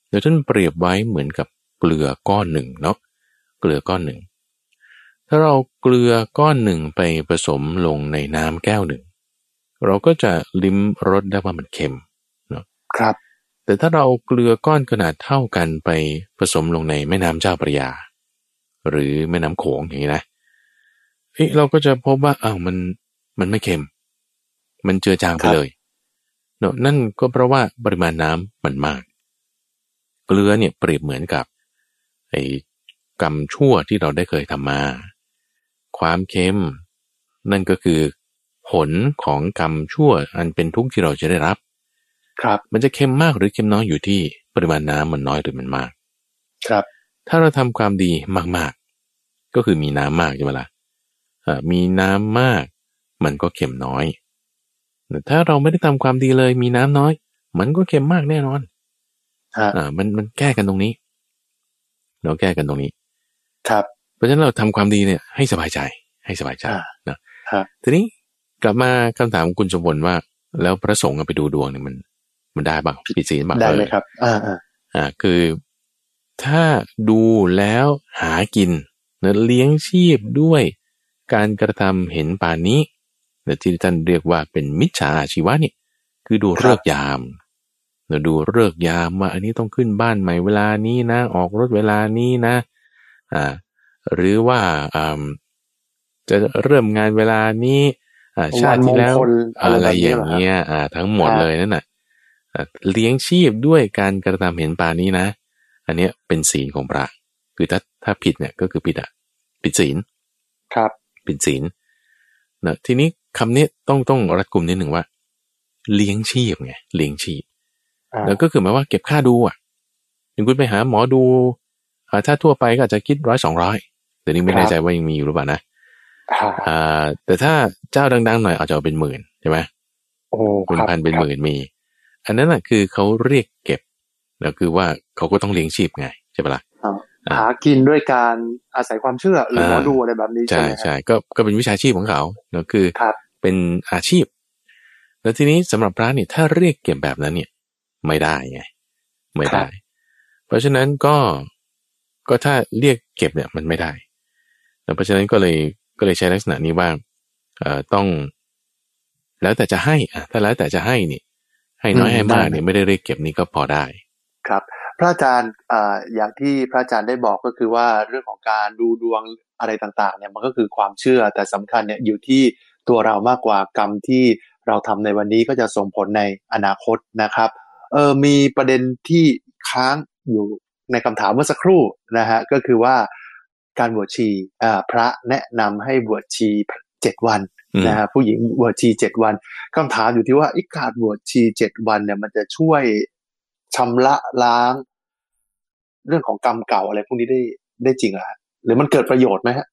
เดี๋ยวท่านเปรียบไว้เหมือนกับเกลือก้อนหนึ่งเนาะเกลือก้อนหนึ่ง ถ้าเราเกลือก้อนหนึ่งไปผสมลงในน้ำแก้วหนึ่ง เราก็จะลิ้มรสได้ว่ามันเค็มเนาะครับ แต่ถ้าเราเกลือก้อนขนาดเท่ากันไปผสมลงในแม่น้ำเจ้าพระยา หรือแม่น้ำโขงอย่างนี้นะ เฮ้ยเราก็จะพบว่าอ้าวมันมันไม่เค็ม มันเจือจางไปเลยเนาะนั่นก็เพราะว่าปริมาณน้ำมันมาก เกลือเนี่ยเปรียบเหมือนกับไอ้กรรมชั่วที่เราได้เคยทำมา ความเค็ม นั่นก็คือ ผลของกรรมชั่วอันเป็นทุกข์ที่เราจะได้รับ ครับ มันจะเค็มมากหรือเค็มน้อยอยู่ที่ปริมาณน้ำมันน้อยหรือมันมาก ครับ ถ้าเราทำความดีมากๆ ก็คือมีน้ำมากใช่ไหมละ่ะ มีน้ำมาก มันก็เค็มน้อยแต่ถ้าเราไม่ได้ทำความดีเลยมีน้ำน้อย มันก็เค็มมากแน่นอนอ่ามันมันแก้กันตรงนี้ เราแก้กันตรงนี้ ครับ เพราะฉะนั้นเราทำความดีเนี่ยให้สบายใจ ให้สบายใจนะทีนี้กลับมาคำถามคุณสมบัติว่า แล้วพระสงฆ์ไปดูดวงเนี่ยมัน มันได้บ้างผิดศีลบ้างได้ไหมครับ อ่าอ่าคือ ถ้าดูแล้วหากินนะเลี้ยงชีพด้วย การกระทำเห็นป่านนี้นะที่ท่านเรียกว่าเป็นมิจฉาอาชีวะนี่คือดูเลิกยามนะดูเลิกยามว่าอันนี้ต้องขึ้นบ้านใหม่เวลานี้นะ ออกรถเวลานี้นะอ่าหรือว่าอ่าจะเริ่มงานเวลานี้อ่าชาติที่แล้วอะไรอย่างเงี้ยอ่า ทั้งหมดเลยนั่นน่ะเลี้ยงชีพด้วยการกระทำเห็นป่านี้นะ อันเนี้ยเป็นศีลของพระ คือถ้าถ้าผิดเนี่ยก็คือผิดอะผิดศีลครับ ผิดศีลนะทีนี้คำนี้ต้องต้องรัดกลุ่มนิดหนึ่งว่า เลี้ยงชีพไงเลี้ยงชีพแล้วก็คือหมายว่าเก็บค่าดูอะอย่างคุณไปหาหมอดูถ้าทั่วไปก็อาจจะคิดร้อยสองร้อยแต่นี้ไม่แน่ใจว่ายังมีอยู่หรือเปล่านะอ่าแต่ถ้าเจ้าดังๆหน่อยอาจจะเป็นหมื่นใช่ไหมโอ้เป็นพันเป็นหมื่นมี อันนั้นอะคือเขาเรียกเก็บแล้วคือว่าเขาก็ต้องเลี้ยงชีพไงใช่ปะล่ะ หากินด้วยการอาศัยความเชื่อหรือหมอดูอะไรแบบนี้ใช่ใช่ก็ก็เป็นวิชาชีพของเขาแล้วคือเป็นอาชีพ แล้วทีนี้สำหรับพระเนี่ยถ้าเรียกเก็บแบบนั้นเนี่ย ไม่ได้ไงไม่ได้ เพราะฉะนั้นก็ก็ถ้าเรียกเก็บเนี่ยมันไม่ได้เพราะฉะนั้นก็เลยก็เลยใช้ลักษณะนี้ว่าเอ่อต้อง แล้วแต่จะให้อะถ้าแล้วแต่จะให้นี่ให้น้อยให้มากเนี่ยไม่ได้เรียกเก็บนี่ก็พอได้ ครับ พระอาจารย์อ่าอย่างที่พระอาจารย์ได้บอกก็คือว่าเรื่องของการดูดวงอะไรต่างๆเนี่ยมันก็คือความเชื่อแต่สำคัญเนี่ยอยู่ที่ตัวเรามากกว่ากรรมที่เราทำในวันนี้ก็จะส่งผลในอนาคตนะครับเออมีประเด็นที่ค้างอยู่ในคำถามเมื่อสักครู่นะฮะก็คือว่าการบวชชีพระแนะนำให้บวชชีเจ็ดวันนะฮะผู้หญิงบวชชีเจ็ดวันคำถามอยู่ที่ว่าอีกการบวชชีเจ็ดวันเนี่ยมันจะช่วย ชำระล้าง เรื่องของกรรมเก่าอะไรพวกนี้ได้ได้จริงเหรอหรือมันเกิดประโยชน์ไหมฮะ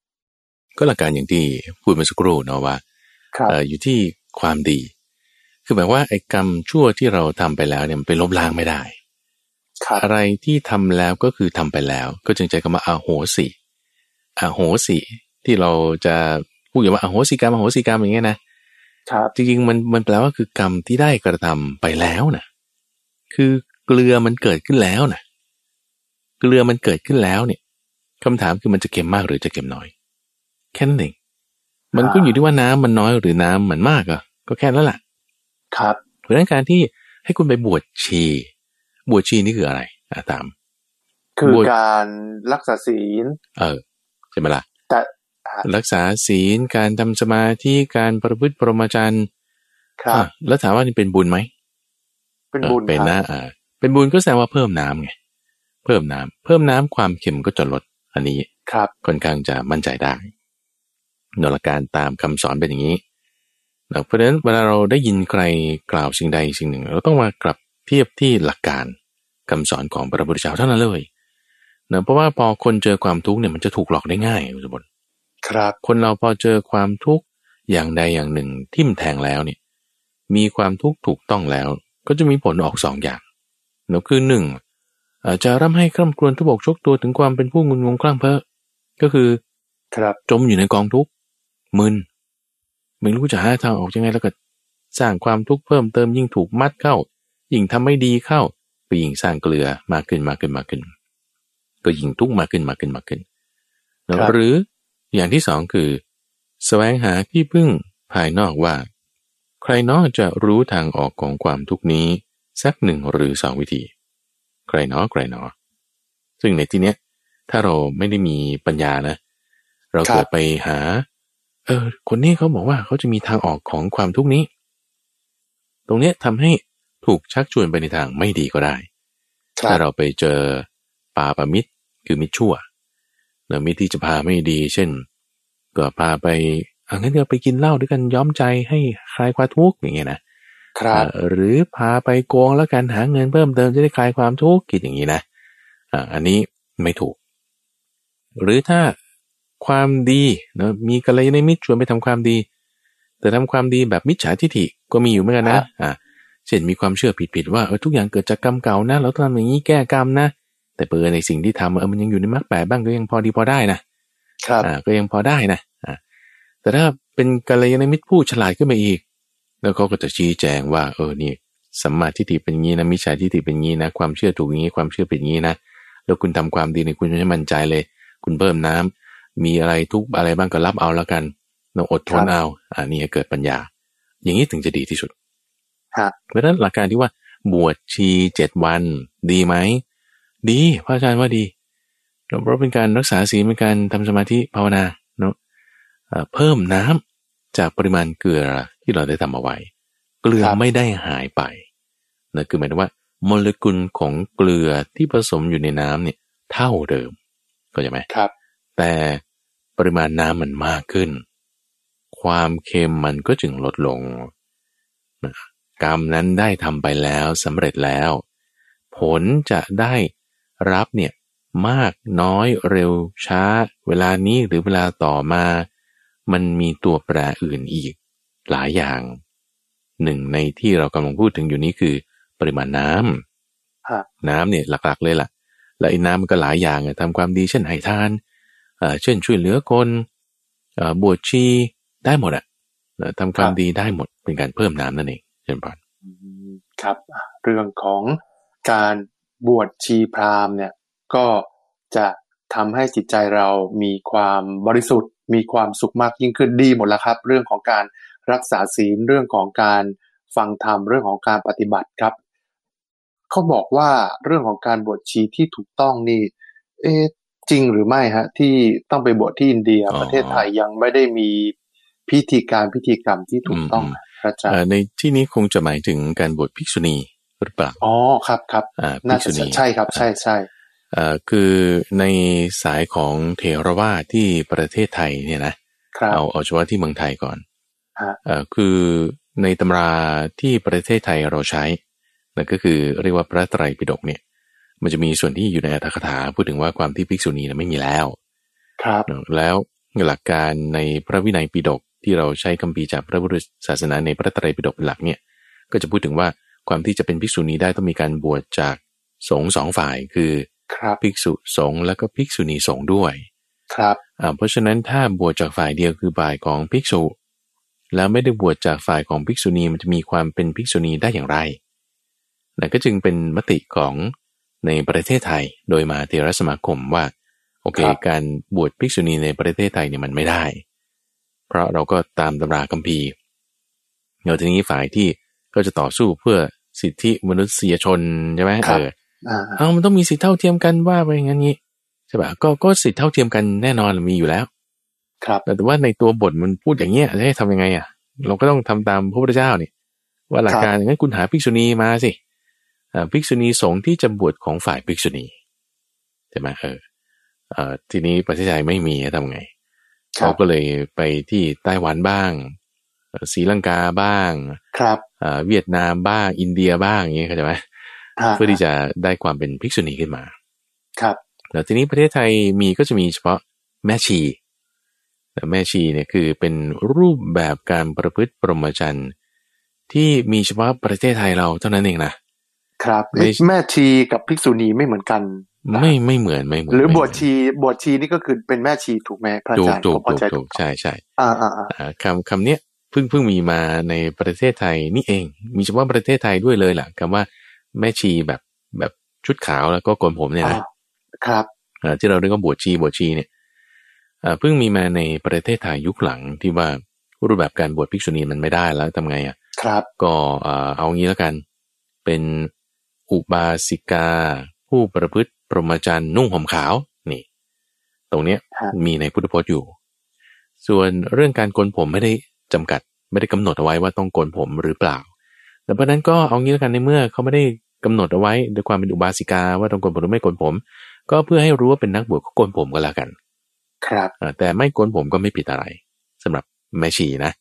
ก็หลักการอย่างที่พูดมาสักครู่เนาะว่าอยู่ที่ความดี คือหมายว่าไอ้กรรมชั่วที่เราทำไปแล้วเนี่ยมันไปลบล้างไม่ได้อะไรที่ทำแล้วก็คือทำไปแล้ว ก็จึงใจคำว่าอาโหสิอโหสิที่เราจะพูดอย่างว่าอโหสิกรรมอโหสิกรรมอย่างเงี้ยนะครับจริงๆมันมันแปลว่าคือกรรมที่ได้กระทำไปแล้วนะคือ เกลือมันเกิดขึ้นแล้วนะเกลือมันเกิดขึ้นแล้วเนี่ยคำถามคือมันจะเค็มมากหรือจะเค็มน้อย แค่นั้นเองมันก็อยู่ที่ว่าน้ำมันน้อยหรือน้ำมันมากอะก็แค่นั้นแหละครับเพราะนั้นการที่ให้คุณไปบวชชี บวชชีนี่คืออะไรอะตาม คือการรักษาศีล เออใช่ไหมล่ะแต่รักษาศีลการทำสมาธิการประพฤติปรมจรรย์ครับแล้วถามว่านี่เป็นบุญไหมเป็นบุญเป็นนะอ่า เป็นบุญก็แสดงว่าเพิ่มน้ำไงเพิ่มน้ำเพิ่มน้ำความเค็มก็จะลดอันนี้ครับค่อนข้างจะมั่นใจได้นรการตามคำสอนเป็นอย่างนี้เพราะฉะนั้นเวลาเราได้ยินใครกล่าวสิ่งใดสิ่งหนึ่ง เราต้องมากลับเทียบที่หลักการคำสอนของพระพุทธเจ้าเท่านั้นเลยนะเพราะว่าพอคนเจอความทุกข์เนี่ยมันจะถูกหลอกได้ง่ายคุณสมบัติครับคนเราพอเจอความทุกข์อย่างใดอย่างหนึ่งทิ่มแทงแล้วเนี่ย มีความทุกข์ถูกต้องแล้ว ก็จะมีผลออกสองอย่าง นั่นคือหนึ่งอาจจะร่ำให้คร่ำครวญทุบกชกตัวถึงความเป็นผู้งุนงงคลั่งเพ้อก็คือ ครับจมอยู่ในกองทุกข์มึนไม่รู้จะหาทางออกยังไงแล้วก็สร้างความทุกข์เพิ่มเติมยิ่งถูกมัดเข้า ยิ่งทำไม่ดีเข้าก็ยิ่งสร้างเกลือมากขึ้นมากขึ้นมากขึ้น ก็ยิ่งทุกข์มากขึ้นมากขึ้นมากขึ้นหรืออย่างที่สองคือสแสวงหาที่พึ่งภายนอกว่า ใครนอกจะรู้ทางออกของความทุกนี้ สักหนึ่งหรือสองวิธี ใครนอใครนอซึ่งในที่เนี้ย ถ้าเราไม่ได้มีปัญญานะ เราเกิดไปหา เออ คนนี้เขาบอกว่าเขาจะมีทางออกของความทุกนี้ ตรงเนี้ยทำให้ถูกชักชวนไปในทางไม่ดีก็ได้ ถ้าเราไปเจอปาปมิตรคือมิตรชั่วเนมิตรที่จะพาไม่ดี เช่น ก็พาไปอังั้นก็ไปกินเหล้าด้วยกันย้อมใจให้คลายความทุกข์อย่างเงี้ยนะครับ หรือพาไปโกงแล้วกันหาเงินเพิ่มเติมจะได้คลายความทุกข์กินอย่างนี้นะอ่าอันนี้ไม่ถูก หรือถ้าความดีเนะมีกัลยาณมิตรชวนไปทำความดี แต่ทำความดีแบบมิจฉาทิฐิก็มีอยู่เหมือนกันนะอ่าเช่นมีความเชื่อผิดๆว่าเออทุกอย่างเกิดจากกรรมเก่านะเราต้องทำอย่างนี้แก้กรรมนะ แต่เปิดในสิ่งที่ทำเออมันยังอยู่ในมรรคแปดบ้างก็ยังพอดีพอได้นะครับอ่าก็ยังพอได้นะอ่าแต่ถ้าเป็นกัลยาณมิตรผู้ฉลาดขึ้นมาอีก แล้วเขาก็จะชี้แจงว่า เออนี่สัมมาทิฏฐิเป็นงี้นะมิจฉาทิฏฐิเป็นงี้นะ ความเชื่อถูกอย่างนี้ความเชื่อเป็นงี้นะแล้วคุณทำความดีในคุณจะมั่นใจเลย คุณเพิ่มน้มีอะไรทุกอะไรบ้างก็รับเอาแล้วกันเราอดทนเอาอันนี้เกิดปัญญา อย่างนี้ถึงจะดีที่สุดฮะเพราะฉะนั้นหลักการที่ว่าบวชชีเจ็ดวัน ดีไหมดีพระอาจารย์ว่าดีเพราะเป็นการรักษาศีลเป็นการทำสมาธิภาวนาเนาะเอ่อเพิ่มน้ำจากปริมาณเกลือ ที่เราได้ทำเอาไว้ เกลือครับไม่ได้หายไปนะคือหมายถึงว่าโมเลกุลของเกลือที่ผสมอยู่ในน้ำเนี่ยเท่าเดิมเข้าใจไหมครับ แต่ปริมาณน้ำมันมากขึ้น ความเค็มมันก็จึงลดลงนะกรรมนั้นได้ทำไปแล้วสำเร็จแล้ว ผลจะได้รับเนี่ยมากน้อยเร็วช้า เวลานี้หรือเวลาต่อมา มันมีตัวแปรอื่นอีก หลายอย่างหนึ่งในที่เรากำลังพูดถึงอยู่นี้คือ ปริมาณน้ำฮะน้ำเนี่ยหลักๆเลยล่ะ และไอ้น้ำมันก็หลายอย่างอะทำความดีเช่นให้ทานเอ่อเช่นช่วยเหลือคนเอ่อบวชชีได้หมดอะเอ่อทำความดีได้หมดเป็นการเพิ่มน้ำนั่นเองเช่นพานอืมครับอะเรื่องของการบวชชีพราหมณ์เนี่ยก็จะทำให้จิตใจเรามีความบริสุทธิ์ มีความสุขมากยิ่งขึ้นดีหมดแล้วครับ เรื่องของการ รักษาศีลเรื่องของการฟังธรรมเรื่องของการปฏิบัติครับเขาบอกว่าเรื่องของการบวชชีที่ถูกต้องนี่เอ๊ะจริงหรือไม่ฮะ ที่ต้องไปบวชที่อินเดียอ๋อประเทศไทยยังไม่ได้มีพิธีการพิธีกรรมที่ถูกต้องอืมพระอาจารเอ่อย์ในที่นี้คงจะหมายถึงการบวชภิกษุณีหรือเปล่าอ๋อครับครับอ่าภิน่ากจะษุณีใช่ครับ ใช่ใช่เอ่อคือในสายของเทรวาสที่ประเทศไทยเนี่ยนะครับเอาเอาเฉพาะที่เมืองไทยก่อนฮะเอ่อ คือในตำราที่ประเทศไทยเราใช้นั่นก็คือเรียกว่าพระไตรปิฎกเนี่ย มันจะมีส่วนที่อยู่ในอัตถกถาพูดถึงว่าความที่ภิกษุณีนะไม่มีแล้ว ครับเนอะแล้วหลักการในพระวินัยปิฎกที่เราใช้คัมภีร์จากพระพุทธศาสนาในพระไตรปิฎกเป็นหลักเนี่ย ก็จะพูดถึงว่าความที่จะเป็นภิกษุณีได้ต้องมีการบวชจากสงฆ์สองฝ่ายคือครับภิกษุสงฆ์แล้วก็ภิกษุณีสงฆ์ด้วย ครับอ่าเพราะฉะนั้นถ้าบวชจากฝ่ายเดียวคือฝ่ายของภิกษุ แล้วไม่ได้บวชจากฝ่ายของภิกษุณีมันจะมีความเป็นภิกษุณีได้อย่างไรนั่นก็จึงเป็นมติของในประเทศไทยโดยมหาเทรสมาคมว่า โอเค การบวชภิกษุณีในประเทศไทยเนี่ยมันไม่ได้ เพราะเราก็ตามตำราคัมภีร์เดี๋ยวทีนี้ฝ่ายที่ก็จะต่อสู้เพื่อสิทธิมนุษยชนใช่ไหมครัเอบออ่าเอามันต้องมีสิทธิเท่าเทียมกันว่าไปอย่างนั้นงี้ใช่ปะก็ก็สิทธิเท่าเทียมกันแน่นอนมีอยู่แล้ว ครับ แต่ว่าในตัวบทมันพูดอย่างเงี้ยจะให้ทำยังไงอะ เราก็ต้องทำตามพระพุทธเจ้านี่ว่าหลักการอย่างนั้นคุณหาภิกษุณีมาสิอ่าภิกษุณีสงฆ์ที่จะบวชของฝ่ายภิกษุณีใช่ไหมเออเอ่อทีนี้ประเทศไทยไม่มีทำไงครัเขาบก็เลยไปที่ไต้หวันบ้างเอ่อศรีลังกาบ้าง ครับอ่าเวียดนามบ้าง อินเดียบ้างอย่างเงี้ยเข้าใจไหมฮะเพื่อที่จะได้ความเป็นภิกษุณีขึ้นมา ครับ แล้วทีนี้ประเทศไทยมีก็จะมีเฉพาะแม่ชี แต่แม่ชีเนี่ยคือเป็นรูปแบบการประพฤติปรหมจรรย์ที่มีเฉพาะประเทศไทยเราเท่านั้นเองนะครับไม่เอ๊ะแม่ชีกับภิกษุณีไม่เหมือนกัน ไม่ไม่เหมือนไม่เหมือนหรือไม่บเหวมืชนชีบวชชีนี่ก็คือเป็นแม่ชีถูกไหมพระอาถูกจารย์ถูกผมเข้าถูกใจถูกต้องใช่ใช่อ่าอ่าอ่าอ่าคำคำเนี้ยเพิ่งเพิ่งมีมาในประเทศไทยนี่เอง มีเฉพาะประเทศไทยด้วยเลยล่ะคำว่าแม่ชีแบบแบบชุดขาวแล้วก็โกนผมเนี่ยนะอ่าครับอ่าที่เราเรียกว่าบวชชีบวชชีเนี่ยอ่า เพิ่งมีมาในประเทศไทยยุคหลังที่ว่ารูปแบบการบวชภิกษุณีมันไม่ได้แล้วทำไงอะครับ ก็อ่าเอางี้แล้วกัน เป็นอุบาสิกา ผู้ประพฤติปรหมจรรย์นุ่งห่มขาวนี่ ตรงเนี้ยฮะมีในพุทธพจน์อยู่ ส่วนเรื่องการโกนผมไม่ได้จำกัด ไม่ได้กำหนดเอาไว้ว่าต้องโกนผมหรือเปล่าแต่เพราะฉะนั้นก็เอางี้แล้วกันในเมื่อเขาไม่ได้กำหนดเอาไว้ด้วยความเป็นอุบาสิกาว่าต้องโกนผมหรือไม่โกนผม ก็เพื่อให้รู้ว่าเป็นนักบวชก็โกนผมก็แล้วกัน ครับอ่าแต่ไม่โกนผมก็ไม่ผิดอะไรสำหรับแม่ชีนะ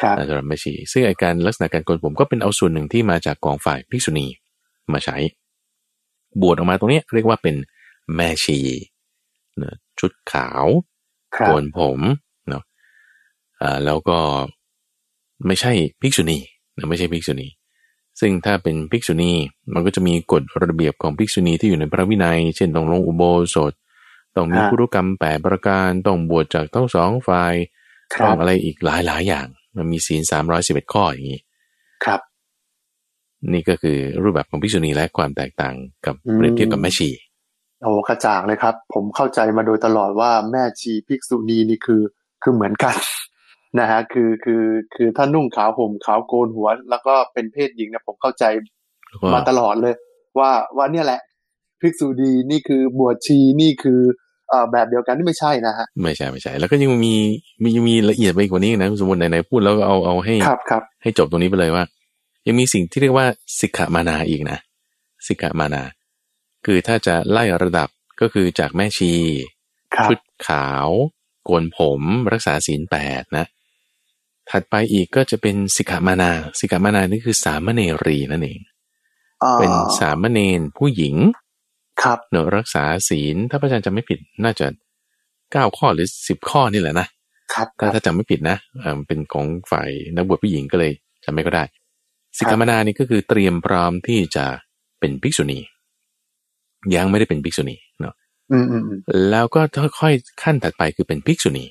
ครับอ่าสำหรับแม่ชีซึ่งไอการลักษณะการโกนผมก็เป็นเอาส่วนหนึ่งที่มาจากกองฝ่ายภิกษุณีมาใช้ บวชออกมาตรงเนี้ยเรียกว่าเป็นแม่ชีเนอะชุดขาวครัโกบนผมเนาะอ่าแล้วก็ไม่ใช่ภิกษุณีนะไม่ใช่ภิกษุณี ซึ่งถ้าเป็นภิกษุณีมันก็จะมีกฎระเบียบของภิกษุณีที่อยู่ในพระวินัย เช่นต้องลงอุโบสถ ต้องมีฮะพุทธกรรมแปดประการต้องบวชจากทั้งสองฝ่ายคต้รัอบงอะไรอีกหลายหลายๆอย่าง มันมีศีลสามร้อยสิบเอ็ดข้ออย่างนี้ครับ นี่ก็คือรูปแบบของภิกษุณีและความแตกต่างกับอืมเปรียบเทียบกับแม่ชีโอ้กระจ่างเลยครับ ผมเข้าใจมาโดยตลอดว่าแม่ชีภิกษุณีนี่คือคือเหมือนกันนะฮะคือคือคือถ้านุ่งขาวห่มขาวโกนหัว แล้วก็เป็นเพศหญิงเนี่ยผมเข้าใจแล้วก็มาตลอดเลย ว่าว่าเนี่ยแหละภิกษุณีนี่คือบวชชีนี่คือเอ่อ แบบเดียวกันนี่ไม่ใช่นะฮะไม่ใช่ไม่ใช่ แล้วก็ยังมีมียังมีละเอียดไปกว่านี้นะคุณสมบูรณ์ไหนๆพูดแล้วก็เอาเอาให้ครับครับให้จบตรงนี้ไปเลยว่า ยังมีสิ่งที่เรียกว่าสิกขามานาอีกนะสิกขามานา คือถ้าจะไล่ระดับก็คือจากแม่ชีครับชุดขาวโกนผมรักษาศีลแปดนะ ถัดไปอีกก็จะเป็นสิกขามานาสิกขามานานี่คือสามเณรีนั่นเองอ่าเป็นสามเณรผู้หญิง ครับเนอะรักษาศีล ถ้าพระอาจารย์จำไม่ผิดน่าจะเก้าข้อหรือสิบข้อนี่แหละนะครับคถ้ารับถ้าจำไม่ผิดนะเอ่อเป็นของฝ่ายนักบวชผู้หญิงก็เลยจำไม่ก็ได้ สิกขามานานี่ก็คือเตรียมพร้อมที่จะเป็นภิกษุณียังไม่ได้เป็นภิกษุณีเนาะอืมอืมอืมแล้วก็ค่อยๆขั้นถัดไปคือเป็นภิกษุณี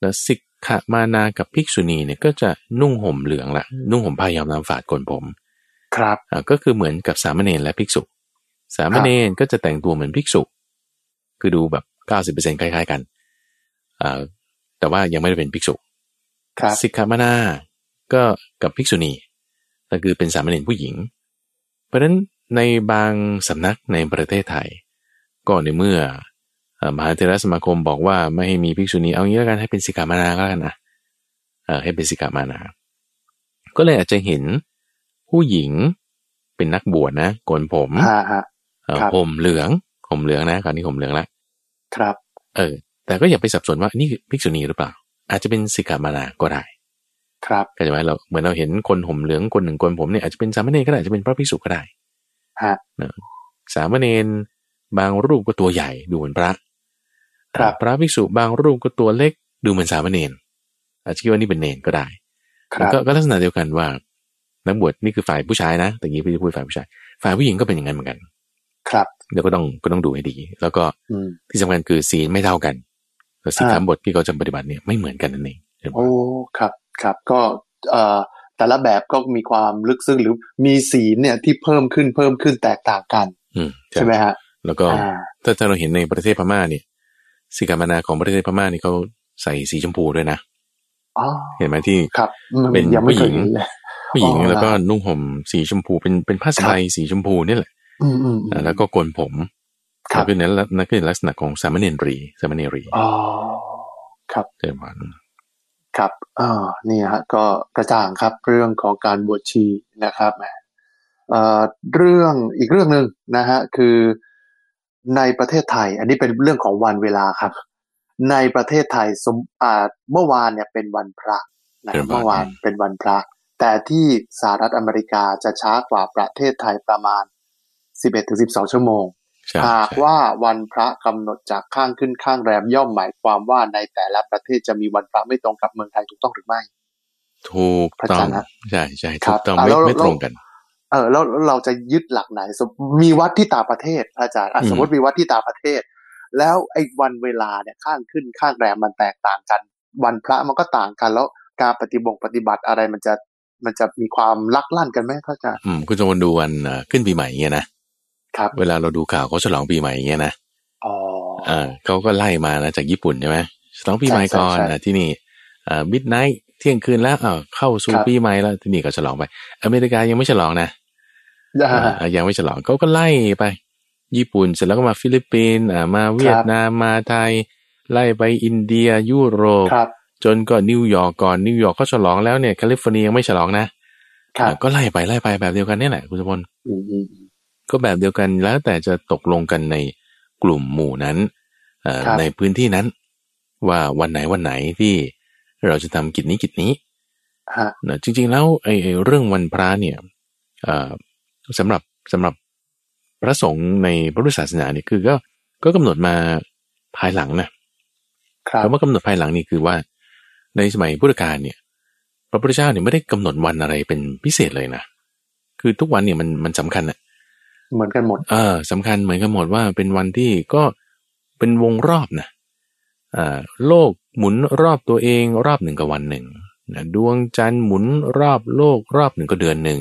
แล้วสิกขามานากับภิกษุณีเนี่ยก็จะนุ่งห่มเหลืองละนุ่งห่มผ้ายอมน้ำฝาดโกนผม ครับอ่าก็คือเหมือนกับสามเณรและภิกษุ สามเณรก็จะแต่งตัวเหมือนภิกษุ คือดูแบบเก้าสิบเปอร์เซ็นคล้ายๆกันอ่าแต่ว่ายังไม่ได้เป็นภิกษุครับสิกขามานาก็กับภิกษุณีก็คือเป็นสามเณรผู้หญิง เพราะฉะนั้นในบางสำนักในประเทศไทย ก็ในเมื่อเอ่อมหาเทรสมาคมบอกว่าไม่ให้มีภิกษุณีเอางี้แล้วกันให้เป็นสิกขามานาก็แล้วกันนะเออให้เป็นสิกขามานา ก็เลยอาจจะเห็นผู้หญิงเป็นนักบวชนะโกนผม ฮะฮะเอ่อครับห่มเหลืองห่มเหลืองนะคราวนี้ห่มเหลืองละครับ เออ แต่ก็อย่าไปสับสนว่านี่คือภิกษุณีหรือเปล่า อาจจะเป็นสิกขามานาก็ได้ ครับเข้าใจไหมเราเหมือนเราเห็นคนห่มเหลืองคนหนึ่งโกนผมเนี่ยอาจจะเป็นสามเณรก็ได้อาจจะเป็นพระภิกษุก็ได้ฮะนะสามเณรบางรูปก็ตัวใหญ่ดูเหมือนพระครับพระภิกษุบางรูปก็ตัวเล็กดูเหมือนสามเณรอาจจะคิดว่านี่เป็นเนรก็ได้คแล้วรับก็ก็ลักษณะเดียวกันว่านักบวชนี่คือฝ่ายผู้ชายนะแต่กี้พี่จะพูดฝ่ายผู้ชาย ฝ่ายผู้หญิงก็เป็นอย่างนั้นเหมือนกัน ครับเดี๋ยวก็ต้องก็ต้องดูให้ดี แล้วก็อืมที่สำคัญคือศีลไม่เท่ากันแล้วศีลอ่าคำบทที่เขาจะปฏิบัติเนี่ยไม่เหมือนกันนั่นเองเห็นไหมโอ้ครับครับ ก็เอ่อแต่ละแบบก็มีความลึกซึ้งหรือมีสีลเนี่ยที่เพิ่มขึ้นเพิ่มขึ้นแตกต่างกันอืมใช่ไหมฮะแล้วก็อ่าถ้าถ้าเราเห็นในประเทศพม่าเนี่ยสิกขามานาของประเทศพม่านี่เขาใส่สีชมพูด้วยนะอ๋อเห็นไหมที่ครับมันเป็นยังไม่เคยผู้หญิงเห็นเลยผู้หญิงอ๋อแล้วก็นุ่งห่มสีชมพูเป็นเป็นผ้าสบายสีชมพูนี่แหละอืมอืมอือ่าม แล้วก็โกนผมครับแล้วก็นั้นนั่นคือลักษณะของสามเณรีสามเณรีอ๋อครับเดินวันครับอ่านี่ฮะก็กระจ่างครับเรื่องของการบวชชีนะครับแหมเอ่อเรื่องอีกเรื่องหนึ่งนะฮะคือในประเทศไทย อันนี้เป็นเรื่องของวันเวลาครับ ในประเทศไทยสมอ่าเมื่อวานเนี่ยเป็นวันพระนะครับเมื่อวานเป็นวันพระ แต่ที่สหรัฐอเมริกาจะช้ากว่าประเทศไทยประมาณ 11-12ชั่วโมงใช่หากใช่ว่าวันพระกำหนดจากข้างขึ้นข้างแรมย่อมหมายความว่าในแต่ละประเทศจะมีวันพระไม่ตรงกับเมืองไทยถูกต้องหรือไม่ ถูกพระต้ออางจารย์ฮะใช่ใช่ครัถูบกต้องอะไม่แล้วไม่แล้วตรงกัน เออแล้วแล้วเราจะยึดหลักไหนสมมีวัดที่ต่างประเทศพระอาจารย์อะอืมสมมติมีวัดที่ต่างประเทศ แล้วไอ้วันเวลาเนี่ยข้างขึ้นข้างแรมมันแตกต่างกัน วันพระมันก็ต่างกัน แล้วการปฏิบงปฏิบัติอะไรมันจะมันจะมีความลักลั่นกันไหมพระอาจารย์อืมคุณจะวนดูวันเอ่อขึ้นปีใหม่เงี้ยนะ ครับเวลาเราดูข่าวเขาฉลองปีใหม่เงี้ยนะอ๋ออ่าเขาก็ไล่มานะจากญี่ปุ่นใช่ไหมฉลองปีใหม่ก่อนใช่ใช่อะที่นี่อ่า midnight เที่ยงคืนแล้วอ่าเข้าสู่ครับปีใหม่แล้วที่นี่ก็ฉลองไป อเมริกายังไม่ฉลองนะอ่าอ่ายังไม่ฉลองเขาก็ไล่ไป ญี่ปุ่นเสร็จแล้วก็มาฟิลิปปินส์อ่ามาเวียดนามมาไทย ไล่ไปอินเดียยุโรปครับจนก็นิวยอร์กก่อนนิวยอร์กเขาฉลองแล้วเนี่ยแคลิฟอร์เนียยังไม่ฉลองนะครับอ่าก็ไล่ไปไล่ไปแบบเดียวกันเนี่ยแหละคุณสมพลอืมอืม ก็แบบเดียวกันแล้วแต่จะตกลงกันในกลุ่มหมู่นั้นเอ่อครับในพื้นที่นั้น ว่าวันไหนวันไหนที่เราจะทำกิจนี้กิจนี้ฮะนะจริง ๆ แล้วไอ้ไอ้เรื่องวันพระเนี่ยเอ่อสำหรับสำหรับพระสงฆ์ในพระพุทธศาสนาเนี่ยคือก็ก็กำหนดมาภายหลังนะครับคำว่ากำหนดภายหลังนี่คือว่า ในสมัยพุทธกาลเนี่ย พระพุทธเจ้าเนี่ยไม่ได้กำหนดวันอะไรเป็นพิเศษเลยนะคือทุกวันเนี่ยมันมันสำคัญอะ เหมือนกันหมด เออสำคัญเหมือนกันหมดว่าเป็นวันที่ก็เป็นวงรอบนะอ่าโลกหมุนรอบตัวเองรอบหนึ่งกับวันหนึ่งนะดวงจันทร์หมุนรอบโลกรอบหนึ่งก็เดือนหนึ่ง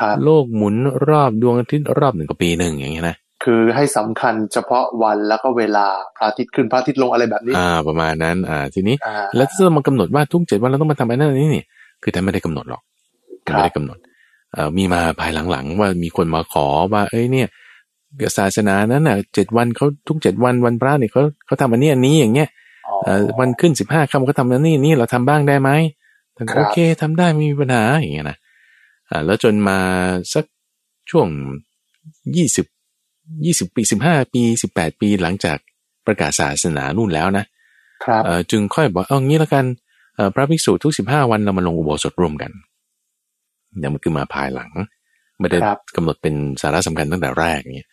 ครับโลกหมุนรอบดวงอาทิตย์รอบหนึ่งก็ปีหนึ่งอย่างเงี้ยนะคือให้สำคัญเฉพาะวันแล้วก็เวลาพระอาทิตย์ขึ้นพระอาทิตย์ลงอะไรแบบนี้ อ่า ประมาณนั้น อ่า ทีนี้อ่าแล้วจะมากำหนดว่าทุกเจ็ดวันเราต้องมาทำอะไรนั่นอันนี่นี่คือท่านไม่ได้กำหนดหรอกครับไม่ได้กำหนดเอ่อ มีมาภายหลังๆ ว่ามีคนมาขอว่า เอ้ยเนี่ยศาสนานั้นน่ะเจ็ดวันเขาทุกเจ็ดวันวันพระเนี่ยเขาเขาทำอันนี้อันนี้อย่างเงี้ยอ๋อเอ่อวันขึ้นสิบห้าค่ำเขาทำอันนี้อันนี่เราทำบ้างได้ไหมท่านครับโอเคทำได้ไม่มีปัญหาอย่างเงี้ยนะอ่าแล้วจนมาสักช่วงยี่สิบยี่สิบปีสิบห้าปีสิบแปดปีหลังจากประกาศศาสนานู่นแล้วนะครับเอ่อจึงค่อยบอกเอางี้แล้วกันเอ่อพระภิกษุทุกสิบห้าวันเรามาลงอุโบสถร่วมกัน เนี่ยมันคือมาภายหลัง ไม่ได้ครับกำหนดเป็นสาระสำคัญตั้งแต่แรกเนี่ย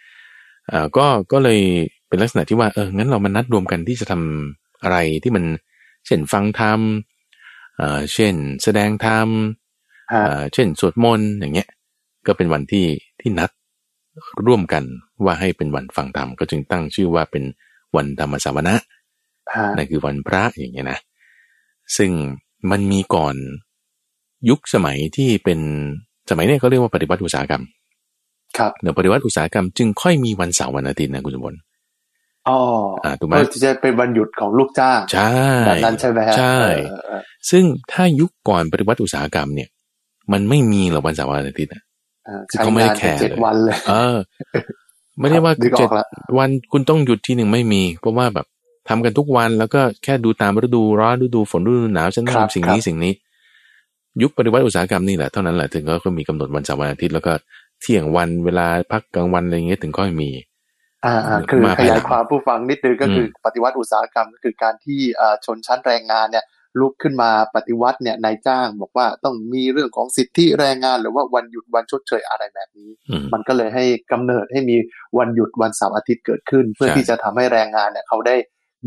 เอ่อก็ก็เลยเป็นลักษณะที่ว่าเอองั้นเรามานัดรวมกันที่จะทำอะไรที่มันเช่นฟังธรรมเอ่อเช่นแสดงธรรมฮะเอ่อเช่นสวดมนต์อย่างเงี้ยก็เป็นวันที่ที่นัดร่วมกันว่าให้เป็นวันฟังธรรมก็จึงตั้งชื่อว่าเป็นวันธรรมสาวนะฮะนั่นคือวันพระอย่างเงี้ยนะ ซึ่งมันมีก่อน ยุคสมัยที่เป็นสมัยเนี้ยเขาเรียกว่าปฏิวัติอุตสาหกรรม ครับเดี๋ยวปฏิวัติอุตสาหกรรมจึงค่อยมีวันเสาร์วันอาทิตย์นะคุณสมบัติอ๋ออ่าถูกไหมเพื่อที่จะเป็นวันหยุดของลูกจ้างใช่แบบนั้นใช่ไหมฮะใช่เออเออซึ่งถ้ายุคก่อนปฏิวัติอุตสาหกรรมเนี่ย มันไม่มีหรอกวันเสาร์วันอาทิตย์นะเออคือใช้เขาไม่ได้งานแคร์เจ็ดเลยวันเลย เออ ไม่ได้ว่านึกอเจ็อดกละวันคุณต้องหยุดทีหนึ่งไม่มี เพราะว่าแบบทำกันทุกวันแล้วก็แค่ดูตามฤดูร้อนฤดูฝนฤดูหนาวฉันต้องทำสิ่งนี้สิ่งนี้ ยุคปฏิวัติอุตสาหกรรมนี่แหละเท่านั้นแหละถึงก็มีกำหนดวันเสาร์วันอาทิตย์แล้วก็เที่ยงวันเวลาพักกลางวันอะไรอย่างเงี้ยถึงค่อยมี อ่าอ่าคือมาขภายหลัยางยความผู้ฟังนิดนึงก็คืออมปฏิวัติอุตสาหกรรมก็คือการที่อ่าชนชั้นแรงงานเนี่ยลุกขึ้นมาปฏิวัติเนี่ยนายจ้างบอกว่าต้องมีเรื่องของสิทธิแรงงานหรือว่าวันหยุดวันชดเชยอะไรแบบนี้อืมมันก็เลยให้กำเนิดให้มีวันหยุดวันเสาร์อาทิตย์เกิดขึ้น เพื่อใช่ที่จะทำให้แรงงานเนี่ยเขาได้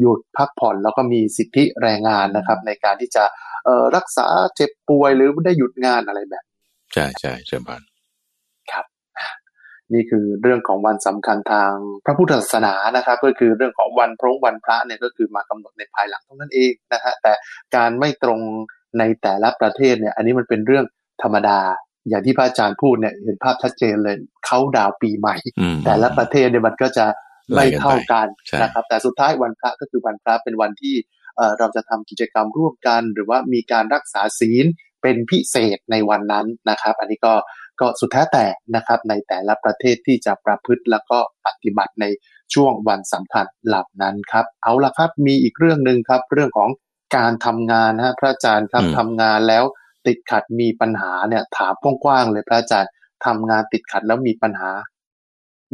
หยุดพักผ่อนแล้วก็มีสิทธิแรงงานนะครับ ในการที่จะเอ่อรักษาเจ็บป่วยหรือได้หยุดงานอะไรแบบใช่ใช่เชิญบานนี่คือเรื่องของวันสำคัญทางพระพุทธศาสนานะครับ ก็คือเรื่องของวันพระวันพระเนี่ยก็คือมากำหนดในภายหลังเท่านั้นเองนะฮะแต่การไม่ตรงในแต่ละประเทศเนี่ย อันนี้มันเป็นเรื่องธรรมดาอย่างที่พระอาจารย์พูดเนี่ยเห็นภาพชัดเจนเลยเขาดาวปีใหม่อืมแต่ละประเทศเนี่ยมันก็จะ ไม่เท่ากันใช่นะครับ แต่สุดท้ายวันพระก็คือวันพระเป็นวันที่เอ่อเราจะทำกิจกรรมร่วมกัน หรือว่ามีการรักษาศีลเป็นพิเศษในวันนั้นนะครับ อันนี้ก็ก็สุดแท้แต่นะครับในแต่ละประเทศที่จะประพฤติแล้วก็ปฏิบัติในช่วงวันสำคัญเหล่านั้นครับ เอาละครับมีอีกเรื่องหนึ่งครับ เรื่องของการทำงานนะฮะพระอาจารย์ครับอืมทำงานแล้วติดขัดมีปัญหาเนี่ย ถามกว้างๆเลยพระอาจารย์ทำงานติดขัดแล้วมีปัญหา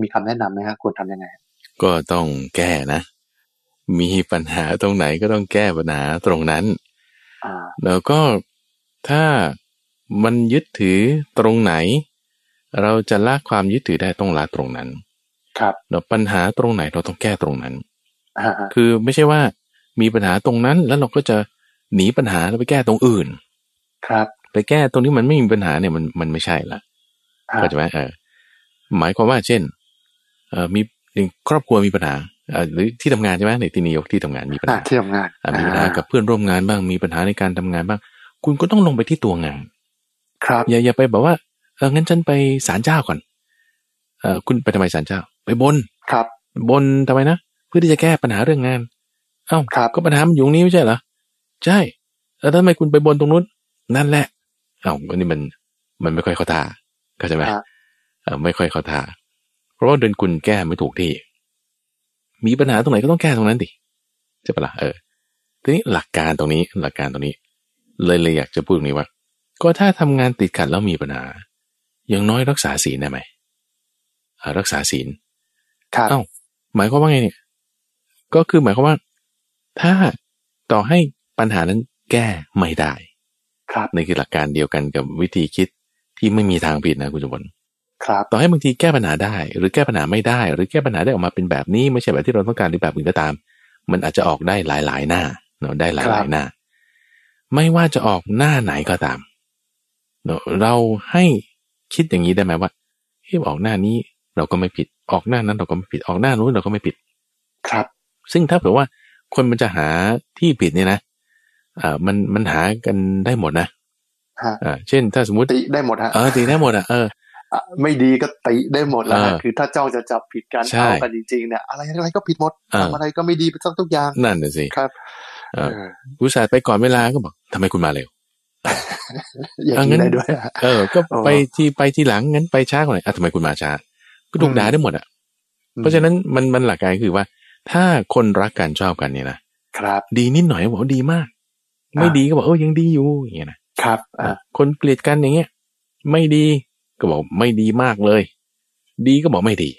มีคำแนะนำไหมฮะควรทำยังไง ก็ต้องแก้นะ มีปัญหาตรงไหนก็ต้องแก้ปัญหาตรงนั้นอ่าแล้วก็ถ้ามันยึดถือตรงไหน เราจะละความยึดถือได้ต้องละตรงนั้น ครับแล้วปัญหาตรงไหนเราต้องแก้ตรงนั้นอ่าฮะคือไม่ใช่ว่ามีปัญหาตรงนั้นแล้วเราก็จะหนีปัญหาแล้วไปแก้ตรงอื่น ครับ ไปแก้ตรงที่มันไม่มีปัญหาเนี่ยมันมันไม่ใช่ละอ่าเข้าใจไหมเออหมายความว่าเช่น เออมี หนึ่งครอบครัวมีปัญหาเอ่อหรือที่ทำงานใช่ไหมในที่นิยกที่ทำงานมีปัญอ่าหาที่ทำงานอะมีปัญหากับเพื่อนร่วมงานบ้างมีปัญหาในการทำงานบ้าง คุณก็ต้องลงไปที่ตัวงาน ครับอย่าอย่าไปแบบว่าเอองั้นฉันไปศาลเจ้าก่อนเออคุณไปทำไมศาลเจ้า ไปบนครับ บนทำไมนะเพื่อที่จะแก้ปัญหาเรื่องงาน เอ้าครับก็ปัญหามันอยู่ตรงนี้ไม่ใช่เหรอใช่แล้วทำไมคุณไปบนตรงนู้นนั่นแหละเอ้าอันนี้มันมันไม่ค่อยเข้าท่าเข้าใจไหมอ่าเออไม่ค่อยเข้าท่าเพ ราะว่าเดินคุณแก้ไม่ถูกที่ มีปัญหาตรงไหนก็ต้องแก้ตรงนั้นดิใช่ปะล่ะเออทีนี้หลักการตรงนี้หลักการตรงนี้ เลยเลยอยากจะพูดตรงนี้ว่า ก็ถ้าทำงานติดขัดแล้วมีปัญหา อย่างน้อยรักษาศีลได้ไหมอ่ารักษาศีลครับเอ้าหมายความว่าไงเนี่ย ก็คือหมายความว่า ถ้าต่อให้ปัญหานั้นแก้ไม่ได้ ครับนี่คือหลักการเดียวกันกับวิธีคิดที่ไม่มีทางผิดนะคุณจุบล ครับต่อให้บางทีแก้ปัญหาได้ หรือแก้ปัญหาไม่ได้ หรือแก้ปัญหาได้ออกมาเป็นแบบนี้ไม่ใช่แบบที่เราต้องการหรือแบบอื่นก็ตาม มันอาจจะออกได้หลายๆหน้าเนาะได้หครัลายบๆหน้า ไม่ว่าจะออกหน้าไหนก็ตามเนาะเราให้คิดอย่างนี้ได้ไหมว่าเฮ้ยออกหน้านี้เราก็ไม่ผิดออกหน้านั้นเราก็ไม่ผิดออกหน้านู้นเราก็ไม่ผิด ครับ ซึ่งถ้าเผื่อว่าคนมันจะหาที่ผิดเนี่ยนะอ่ามันมันหากันได้หมดนะฮะอ่าเช่น ถ้าสมมติติได้หมดฮะเออตีได้หมดอะเอออะ ไม่ดีก็ติได้หมดแล้วฮะเออคือถ้าจ้องจะจับผิดกันใช่เอากันจริงๆเนี่ยอะไรอะไรก็ผิดหมดเออทำอะไรก็ไม่ดีไปทั้งทุกอย่าง นั่นน่ะสิครับเออเอออุตส่าห์ไปก่อนเวลาก็บอกทำไมคุณมาเร็วอย่างเอางั้นี้นได้ด้วยฮะเออ ก็อ๋อไปที่ไปที่หลังงั้นไปช้ากว่าหน่อยอะทำไมคุณมาช้า ก็ถูกอืมด่าได้หมดอะ เพราะฉะนั้นมันมันหลักการคือว่า ถ้าคนรักกันชอบกันเนี่ยนะครับ ดีนิดหน่อยบอกว่าดีมาก ไม่อ่าดีก็บอกเออยังดีอยู่อย่างเงี้ยนะครับ อ่าคนเกลียดกันอย่างเงี้ย ไม่ดี ก็บอกไม่ดีมากเลย ดีก็บอกไม่ดี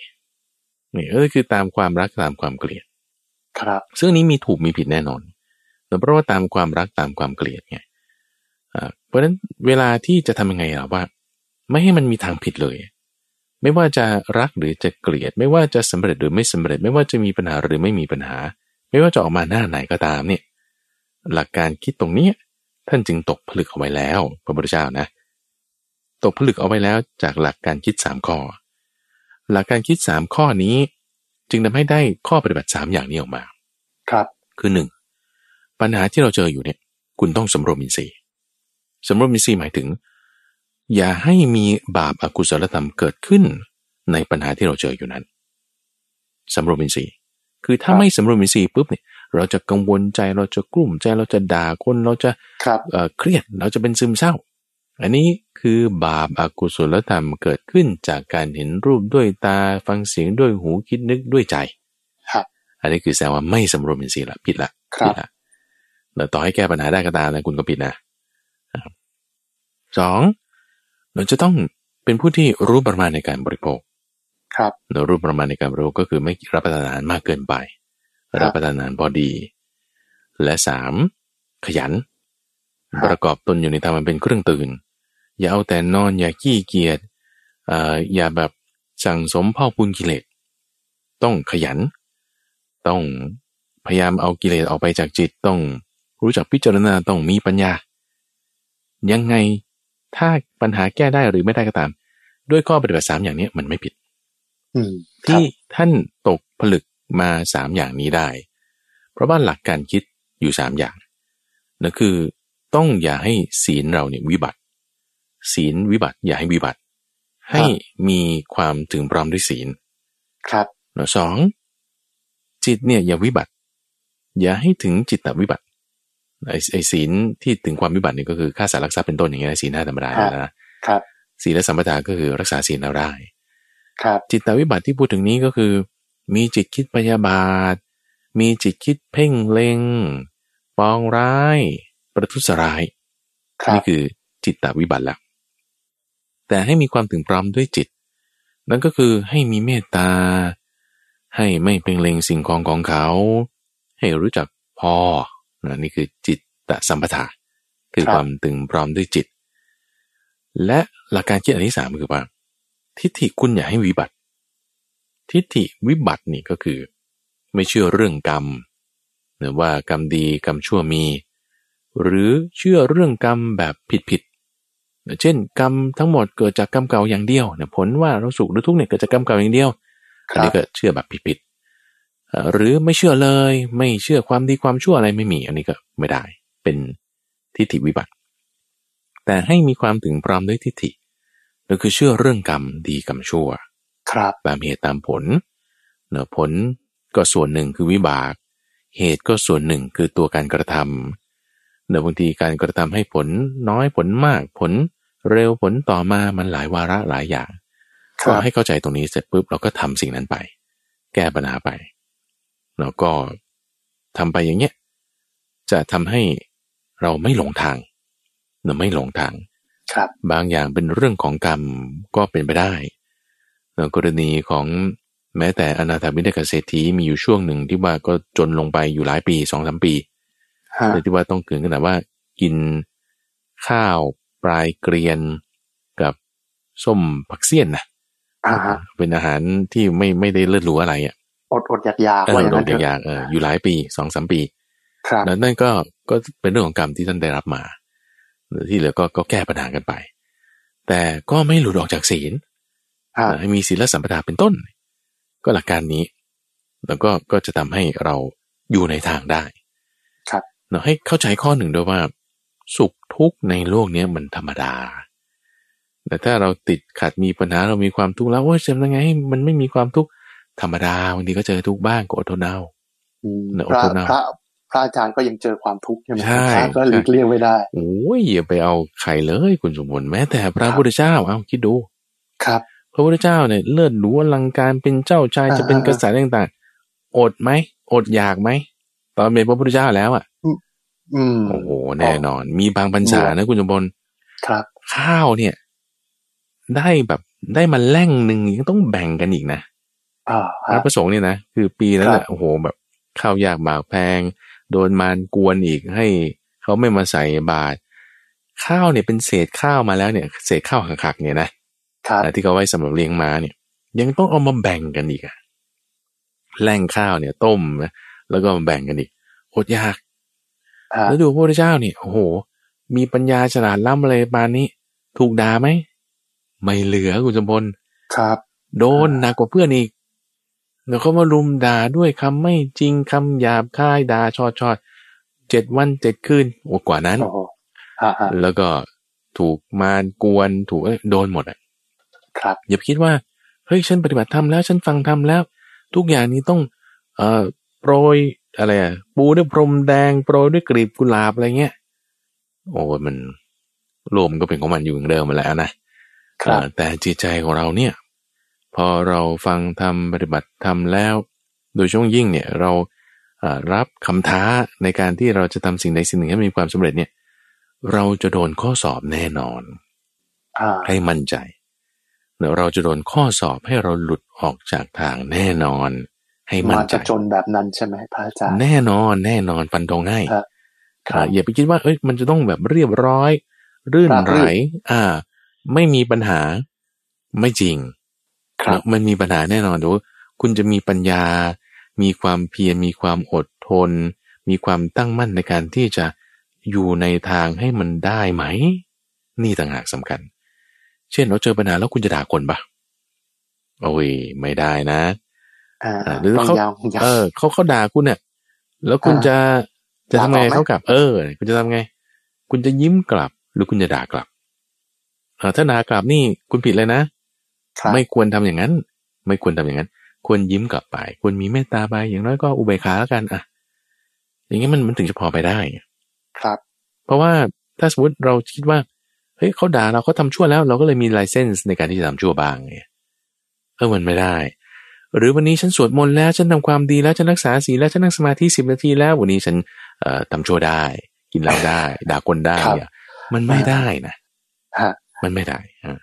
นี่ก็คือตามความรักตามความเกลียด ครับ ซึ่งอันนี้มีถูกมีผิดแน่นอนแต่เพราะว่าตามความรักตามความเกลียดไงอ่าเพราะฉะนั้นเวลาที่จะทำยังไงล่ะว่า ไม่ให้มันมีทางผิดเลย ไม่ว่าจะรักหรือจะเกลียด ไม่ว่าจะสำเร็จหรือไม่สำเร็จ ไม่ว่าจะมีปัญหาหรือไม่มีปัญหา ไม่ว่าจะออกมาหน้าไหนก็ตามเนี่ยหลักการคิดตรงเนี้ยท่านจึงตกผลึกเอาไว้แล้วพระพุทธเจ้านะ ตกผลึกเอาไว้แล้วจากหลักการคิดสามข้อ หลักการคิดสามข้อนี้ จึงทำให้ได้ข้อปฏิบัติสามอย่างนี้ออกมา ครับ คือหนึ่งปัญหาที่เราเจออยู่เนี่ย คุณต้องสำรวมอินทรีย์สำรวมอินทรีย์หมายถึง อย่าให้มีบาปอากุศลธรรมเกิดขึ้น ในปัญหาที่เราเจออยู่นั้นสำรวมอินทรีย์คือถ้าครับไม่สำรวมอินทรีย์ปุ๊บเนี่ยเราจะกังวลใจเราจะกลุ้มใจเราจะด่าคนเราจะครับเอ่อเครียดเราจะเป็นซึมเศร้า อันนี้คือบาปอากุศลธรรมเกิดขึ้นจากการเห็นรูปด้วยตาฟังเสียงด้วยหูคิดนึกด้วยใจครับอันนี้คือแสดงว่าไม่สำรวมอินทรีย์ละผิดละครัผิบดละแล้วต่อให้แก้ปัญหาได้ก็ตามนะคุณก็ผิดนะครับสองเราจะต้องเป็นผู้ที่รู้ประมาณในการบริโภค ครับเรารู้ประมาณในการบริโภคก็คือไม่รับประทานอาหารมากเกินไปครับรับประทานอาหารพอดี และสามขยัน ประกอบตนอยู่ในธรรมมันเป็นเครื่องตื่น อย่าเอาแต่นอนอย่าขี้เกียจเอ่ออย่าแบบสั่งสมเผ่าปุนกิเลสต้องขยัน ต้องพยายามเอากิเลสออกไปจากจิตต้องรู้จักพิจารณาต้องมีปัญญา ยังไงถ้าปัญหาแก้ได้หรือไม่ได้ก็ตาม ด้วยข้อปฏิบัติสามอย่างนี้มันไม่ผิดอืมที่ท่านตกผลึกมาสามอย่างนี้ได้ เพราะว่าหลักการคิดอยู่สามอย่างนั่นคือต้องอย่าให้ศีลเราเนี่ยวิบัติ ศีลวิบัติอย่าให้วิบัติ ให้มีความถึงพร้อมด้วยศีล ครับแล้วสองจิตเนี่ยอย่าวิบัติ อย่าให้ถึงจิตตวิบัติไอ้ไอ้ศีลที่ถึงความวิบัตินี่ก็คือฆ่าสัตว์รักทรัพย์เป็นต้นอย่างเงี้ยศีลห้าธรรมดาครับนะครับศีลและสัมปทาก็คือรักษาศีลเราได้ครับ จิตตวิบัติที่พูดถึงนี้ก็คือ มีจิตคิดพยาบาท มีจิตคิดเพ่งเล็งปองร้าย ประทุษร้ายครับนี่คือจิตตวิบัติละ แต่ให้มีความถึงพร้อมด้วยจิต นั่นก็คือให้มีเมตตา ให้ไม่เพ่งเล็งสิ่งของของเขา ให้รู้จักพอนะนี่คือจิตตสัมปทาคือความถึงพร้อมด้วยจิต และหลักการคิดอันที่สามคือว่า ทิฏฐิคุณอย่าให้วิบัติ ทิฏฐิวิบัตินี่ก็คือ ไม่เชื่อเรื่องกรรมหรือว่ากรรมดีกรรมชั่วมี หรือเชื่อเรื่องกรรมแบบผิด เช่นกรรมทั้งหมดเกิดจากกรรมเก่าอย่างเดียวเนี่ยผลว่าเราสุขหรือทุกข์เนี่ยเกิดจากกรรมเก่าอย่างเดียวคอันรับนี้ก็เชื่อแบบผิดๆเอ่อหรือไม่เชื่อเลย ไม่เชื่อความดีความชั่วอะไรไม่มี อันนี้ก็ไม่ได้ เป็นทิฏฐิวิบัติ แต่ให้มีความถึงพร้อมด้วยทิฏฐิก็คือเชื่อเรื่องกรรมดีกรรมชั่ว ครับตามเหตุตามผลเนอะผลก็ส่วนหนึ่งคือวิบาก เหตุก็ส่วนหนึ่งคือตัวการกระทำเนอะบางทีการกระทำให้ผลน้อยผลมากผล เร็วผลต่อมามันหลายวาระหลายอย่างคก็รับให้เข้าใจตรงนี้เสร็จปุ๊บเราก็ทำสิ่งนั้นไป แก้ปัญหาไป แล้วก็ทำไปอย่างเงี้ยจะทำให้เราไม่หลงทางเนอะไม่หลงทางครับ บางอย่างเป็นเรื่องของกรรมก็เป็นไปได้ในกรณีของแม้แต่อนาถาบิณฑกเศรษฐีมีอยู่ช่วงหนึ่งที่ว่าก็จนลงไปอยู่หลายปีสองสามปีฮะเลยที่ว่าต้องเกินขนาดว่ากินข้าว ปลายเกรียนกับส้มผักเสี้ยนนะอ่าฮะเป็นอาหารที่ไม่ไม่ได้เลือดหรูอะไรอะอดอดอยากอยากเอว่าออย่างโดนั้นนเถอะอย่างๆเอออยู่หลายปีสองสามปีครับแล้วนั่นก็ก็เป็นเรื่องของกรรมที่ท่านได้รับมาที่เหลือก็ก็แก้ปัญหากันไป แต่ก็ไม่หลุดออกจากศีลฮะให้มีศีลสัมปทาเป็นต้น ก็หลักการนี้ แล้วก็ก็จะทำให้เราอยู่ในทางได้ ครับเราให้เข้าใจข้อหนึ่งด้วยว่า สุขทุกข์ในโลกเนี้ยมันธรรมดา แต่ถ้าเราติดขัดมีปัญหาเรามีความทุกข์แล้วโอ้ยจะทำยังไงให้มันไม่มีความทุกข์ธรรมดาบางทีก็เจอทุกข์บ้างก็อดทนเอาอืมเนอะพระอดทนเอาพระพระอาจารย์ก็ยังเจอความทุกข์ใช่ไหมใช่พระก็หลีกเลี่ยงไม่ได้โอ้ยอย่าไปเอาใครเลยคุณสมบูรณ์แม้แต่พระครับพุทธเจ้าเอาคิดดูครับ พระพุทธเจ้าเนี่ยเลิศหรูอลังการเป็นเจ้าชายอ่าจะเป็นอ่ากษัตริย์ต่างๆอดไหมอดอยากไหมตอนเป็นพระพุทธเจ้าแล้วอะอืม โอ้โหแน่นอน มีบางพรรษานะคุณสมบูรณ์ครับ ข้าวเนี่ย ได้แบบได้มาแล่งหนึ่งยังต้องแบ่งกันอีกนะอ่าพระฮะประสงค์เนี่ยนะคือปีนั้นครับแหละโอ้โหแบบข้าวยากหมากแพง โดนมารกวนอีกให้เขาไม่มาใส่บาตรข้าวเนี่ยเป็นเศษข้าวมาแล้วเนี่ย เศษข้าวหักๆเนี่ยนะครับอ่าที่เขาไว้สำหรับเลี้ยงม้าเนี่ย ยังต้องเอามาแบ่งกันอีกอะแล่งข้าวเนี่ย ต้มนะแล้วก็มาแบ่งกันอีกอดยากฮะ แล้วดูพระพุทธเจ้าเนี่ยโอ้โห มีปัญญาฉลาดล้ำอะไรปานนี้ ถูกด่าไหม ไม่เหลือคุณสมพลครับ โดนหนักกว่าเพื่อนอีกแล้วเขามารุมด่าด้วยคำไม่จริงคำหยาบคายด่าชอดชอดเจ็ดวันเจ็ดคืนโอ้กว่านั้นโอ้โหฮะฮะแล้วก็ถูกมารกวนถูกเอ้ยโดนหมดอะ ครับอย่าไปคิดว่าเฮ้ยฉันปฏิบัติธรรมแล้วฉันฟังธรรมแล้ว ทุกอย่างนี้ต้อง เอ่อโปรย อะไรอะ ปูด้วยพรมแดงโปรยด้วยกลีบกุหลาบอะไรเงี้ย โอ้ยมันโลมนก็เป็นของมันอยู่อย่างเดิมมาแล้วนะครับเอ่อแต่จิตใจของเราเนี่ย พอเราฟังธรรมปฏิบัติธรรมแล้ว โดยช่วงยิ่งเนี่ยเราเอ่อรับคำท้าในการที่เราจะทำสิ่งใดสิ่งหนึ่งให้มีความสำเร็จเนี่ย เราจะโดนข้อสอบแน่นอนอ่าให้มั่นใจเดี๋ยวเราจะโดนข้อสอบให้เราหลุดออกจากทางแน่นอน ให้มั่มานใจจะจนแบบนั้นใช่ไหมพระอาจารย์แน่นอนแน่นอนฟันธงให้ครับครับอ่าอย่าไปคิดว่าเอ้ยมันจะต้องแบบเรียบร้อย รื่นราบไหรื่ลนอ่า ไม่มีปัญหาไม่จริง ครับมันมีปัญหาแน่นอนดูคุณจะมีปัญญา มีความเพียรมีความอดทน มีความตั้งมั่นในการที่จะอยู่ในทางให้มันได้ไหม นี่ต่างหากสำคัญ เช่นเราเจอปัญหาแล้วคุณจะด่าคนปะโอ้ยไม่ได้นะอ่าอ่า หรือต้องเขายาวยาวเออเขาเขาด่าคุณเนี่ยแล้วคุณอ่าจะจะทำไงด่าตอบไหมเขากลับ เออ คุณจะทำไง คุณจะยิ้มกลับ หรือคุณจะด่ากลับเออถ้าด่ากลับนี่คุณผิดเลยนะครับไม่ควรทำอย่างนั้น ไม่ควรทำอย่างนั้น ควรยิ้มกลับไป ควรมีเมตตาไป อย่างน้อยก็อุเบกขาแล้วกันอะ อย่างนี้มันมันถึงจะพอไปได้ครับ เพราะว่าถ้าสมมติเราคิดว่าเฮ้ยเขาด่าเราเขาทำชั่วแล้ว เราก็เลยมีไลเซนส์ในการที่จะทำชั่วบ้างไงเออมันไม่ได้ หรือวันนี้ฉันสวดมนต์แล้วฉันทำความดีแล้วฉันรักษาศีลแล้วฉันนั่งสมาธิสิบนาทีแล้ววันนี้ฉันเอ่อทำชั่วได้ กินเหล้าได้ ด่าคนได้ครับเนี่ยมันไม่ได้นะฮะมันไม่ได้อะ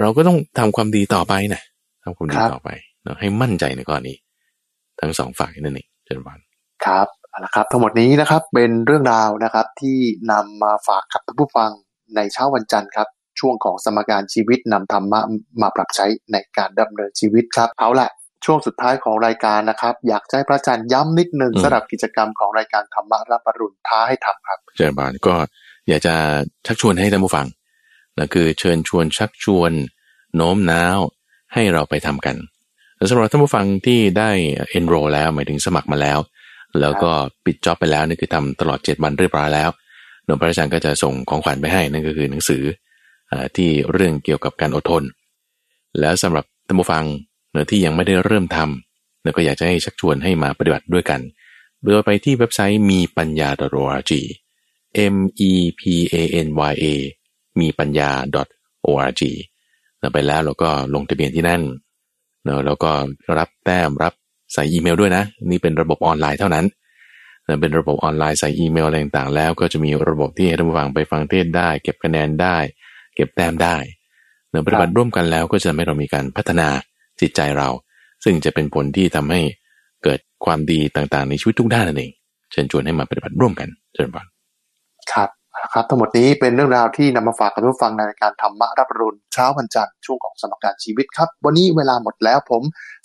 เราก็ต้องทำความดีต่อไปนะทำความดีครับต่อไปเนาะให้มั่นใจในข้อนี้ทั้งสองฝ่ายนั่นเองเจริญพรครับเอาละครับ ทั้งหมดนี้นะครับเป็นเรื่องราวนะครับที่นำมาฝากกับท่านผู้ฟังในเช้าวันจันทร์ครับช่วงของสมการชีวิตนำธรรมะมาปรับใช้ในการดำเนินชีวิตครับ เอาละ ช่วงสุดท้ายของรายการนะครับ อยากจะให้พระอาจารย์ย้ำนิดหนึ่งสำหรับกิจกรรมของรายการธรรมะรับปรุณท้าให้ทำครับเจริญพรก็อยากจะชักชวนให้ท่านผู้ฟังนะคือเชิญชวนชักชวน โน้มน้าวให้เราไปทำกันแล้วสำหรับท่านผู้ฟังที่ได้ enroll แล้วหมายถึงสมัครมาแล้ว แล้วก็ปิดจ็อบไปแล้วนี่คือทำตลอด 7 วันเรียบร้อยแล้วหลวงพระอาจารย์ก็จะส่งของขวัญไปให้นั่นก็คือหนังสืออาที่เรื่องเกี่ยวกับการอดทน แล้วสำหรับท่านผู้ฟังเที่ยังไม่ได้เริ่มทำเนี่ยก็อยากจะให้ชักชวนให้มาปฏิบัติด้วยกัน โดยไปที่เว็บไซต์มีปัญญา .org m e p a n y a มีปัญญา .org แล้วไปแล้วเราก็ลงทะเบียนที่นั่นเนะแล้วก็รับแต้มรับใส่อีเมลด้วยนะ นี่เป็นระบบออนไลน์เท่านั้นนะเป็นระบบออนไลน์ใส่อีเมลอะไรต่างๆ แล้วก็จะมีระบบที่ให้ท่านผู้ฟังไปฟังเทศได้ เก็บคะแนนได้ เก็บแต้มได้เนื่อปฏิบัติร่วมกันแล้วก็จะทำให้เรามีการพัฒนา จิตใจเรา ซึ่งจะเป็นผลที่ทำให้เกิดความดีต่างๆ ในชีวิตทุกด้านนั่นเองเชิญชวนให้มาปฏิบัติร่วมกันเชิญฟังครับเอาละครับ ทั้งหมดนี้เป็นเรื่องราวที่นำมาฝากกับผู้ฟังในรายการธรรมะรับปรุณเช้าวันจันทร์ช่วงของสมการชีวิตครับ วันนี้เวลาหมดแล้วผม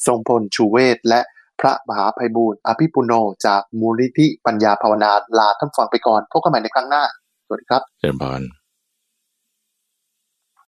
ทรงพลชูเวศและพระมหาภัยบูร์อภิปุโนจากมูลนิธิปัญญาภาวนาลาท่านฟังไปก่อนพบกันใหม่ในครั้งหน้าสวัสดีครับเชิญพร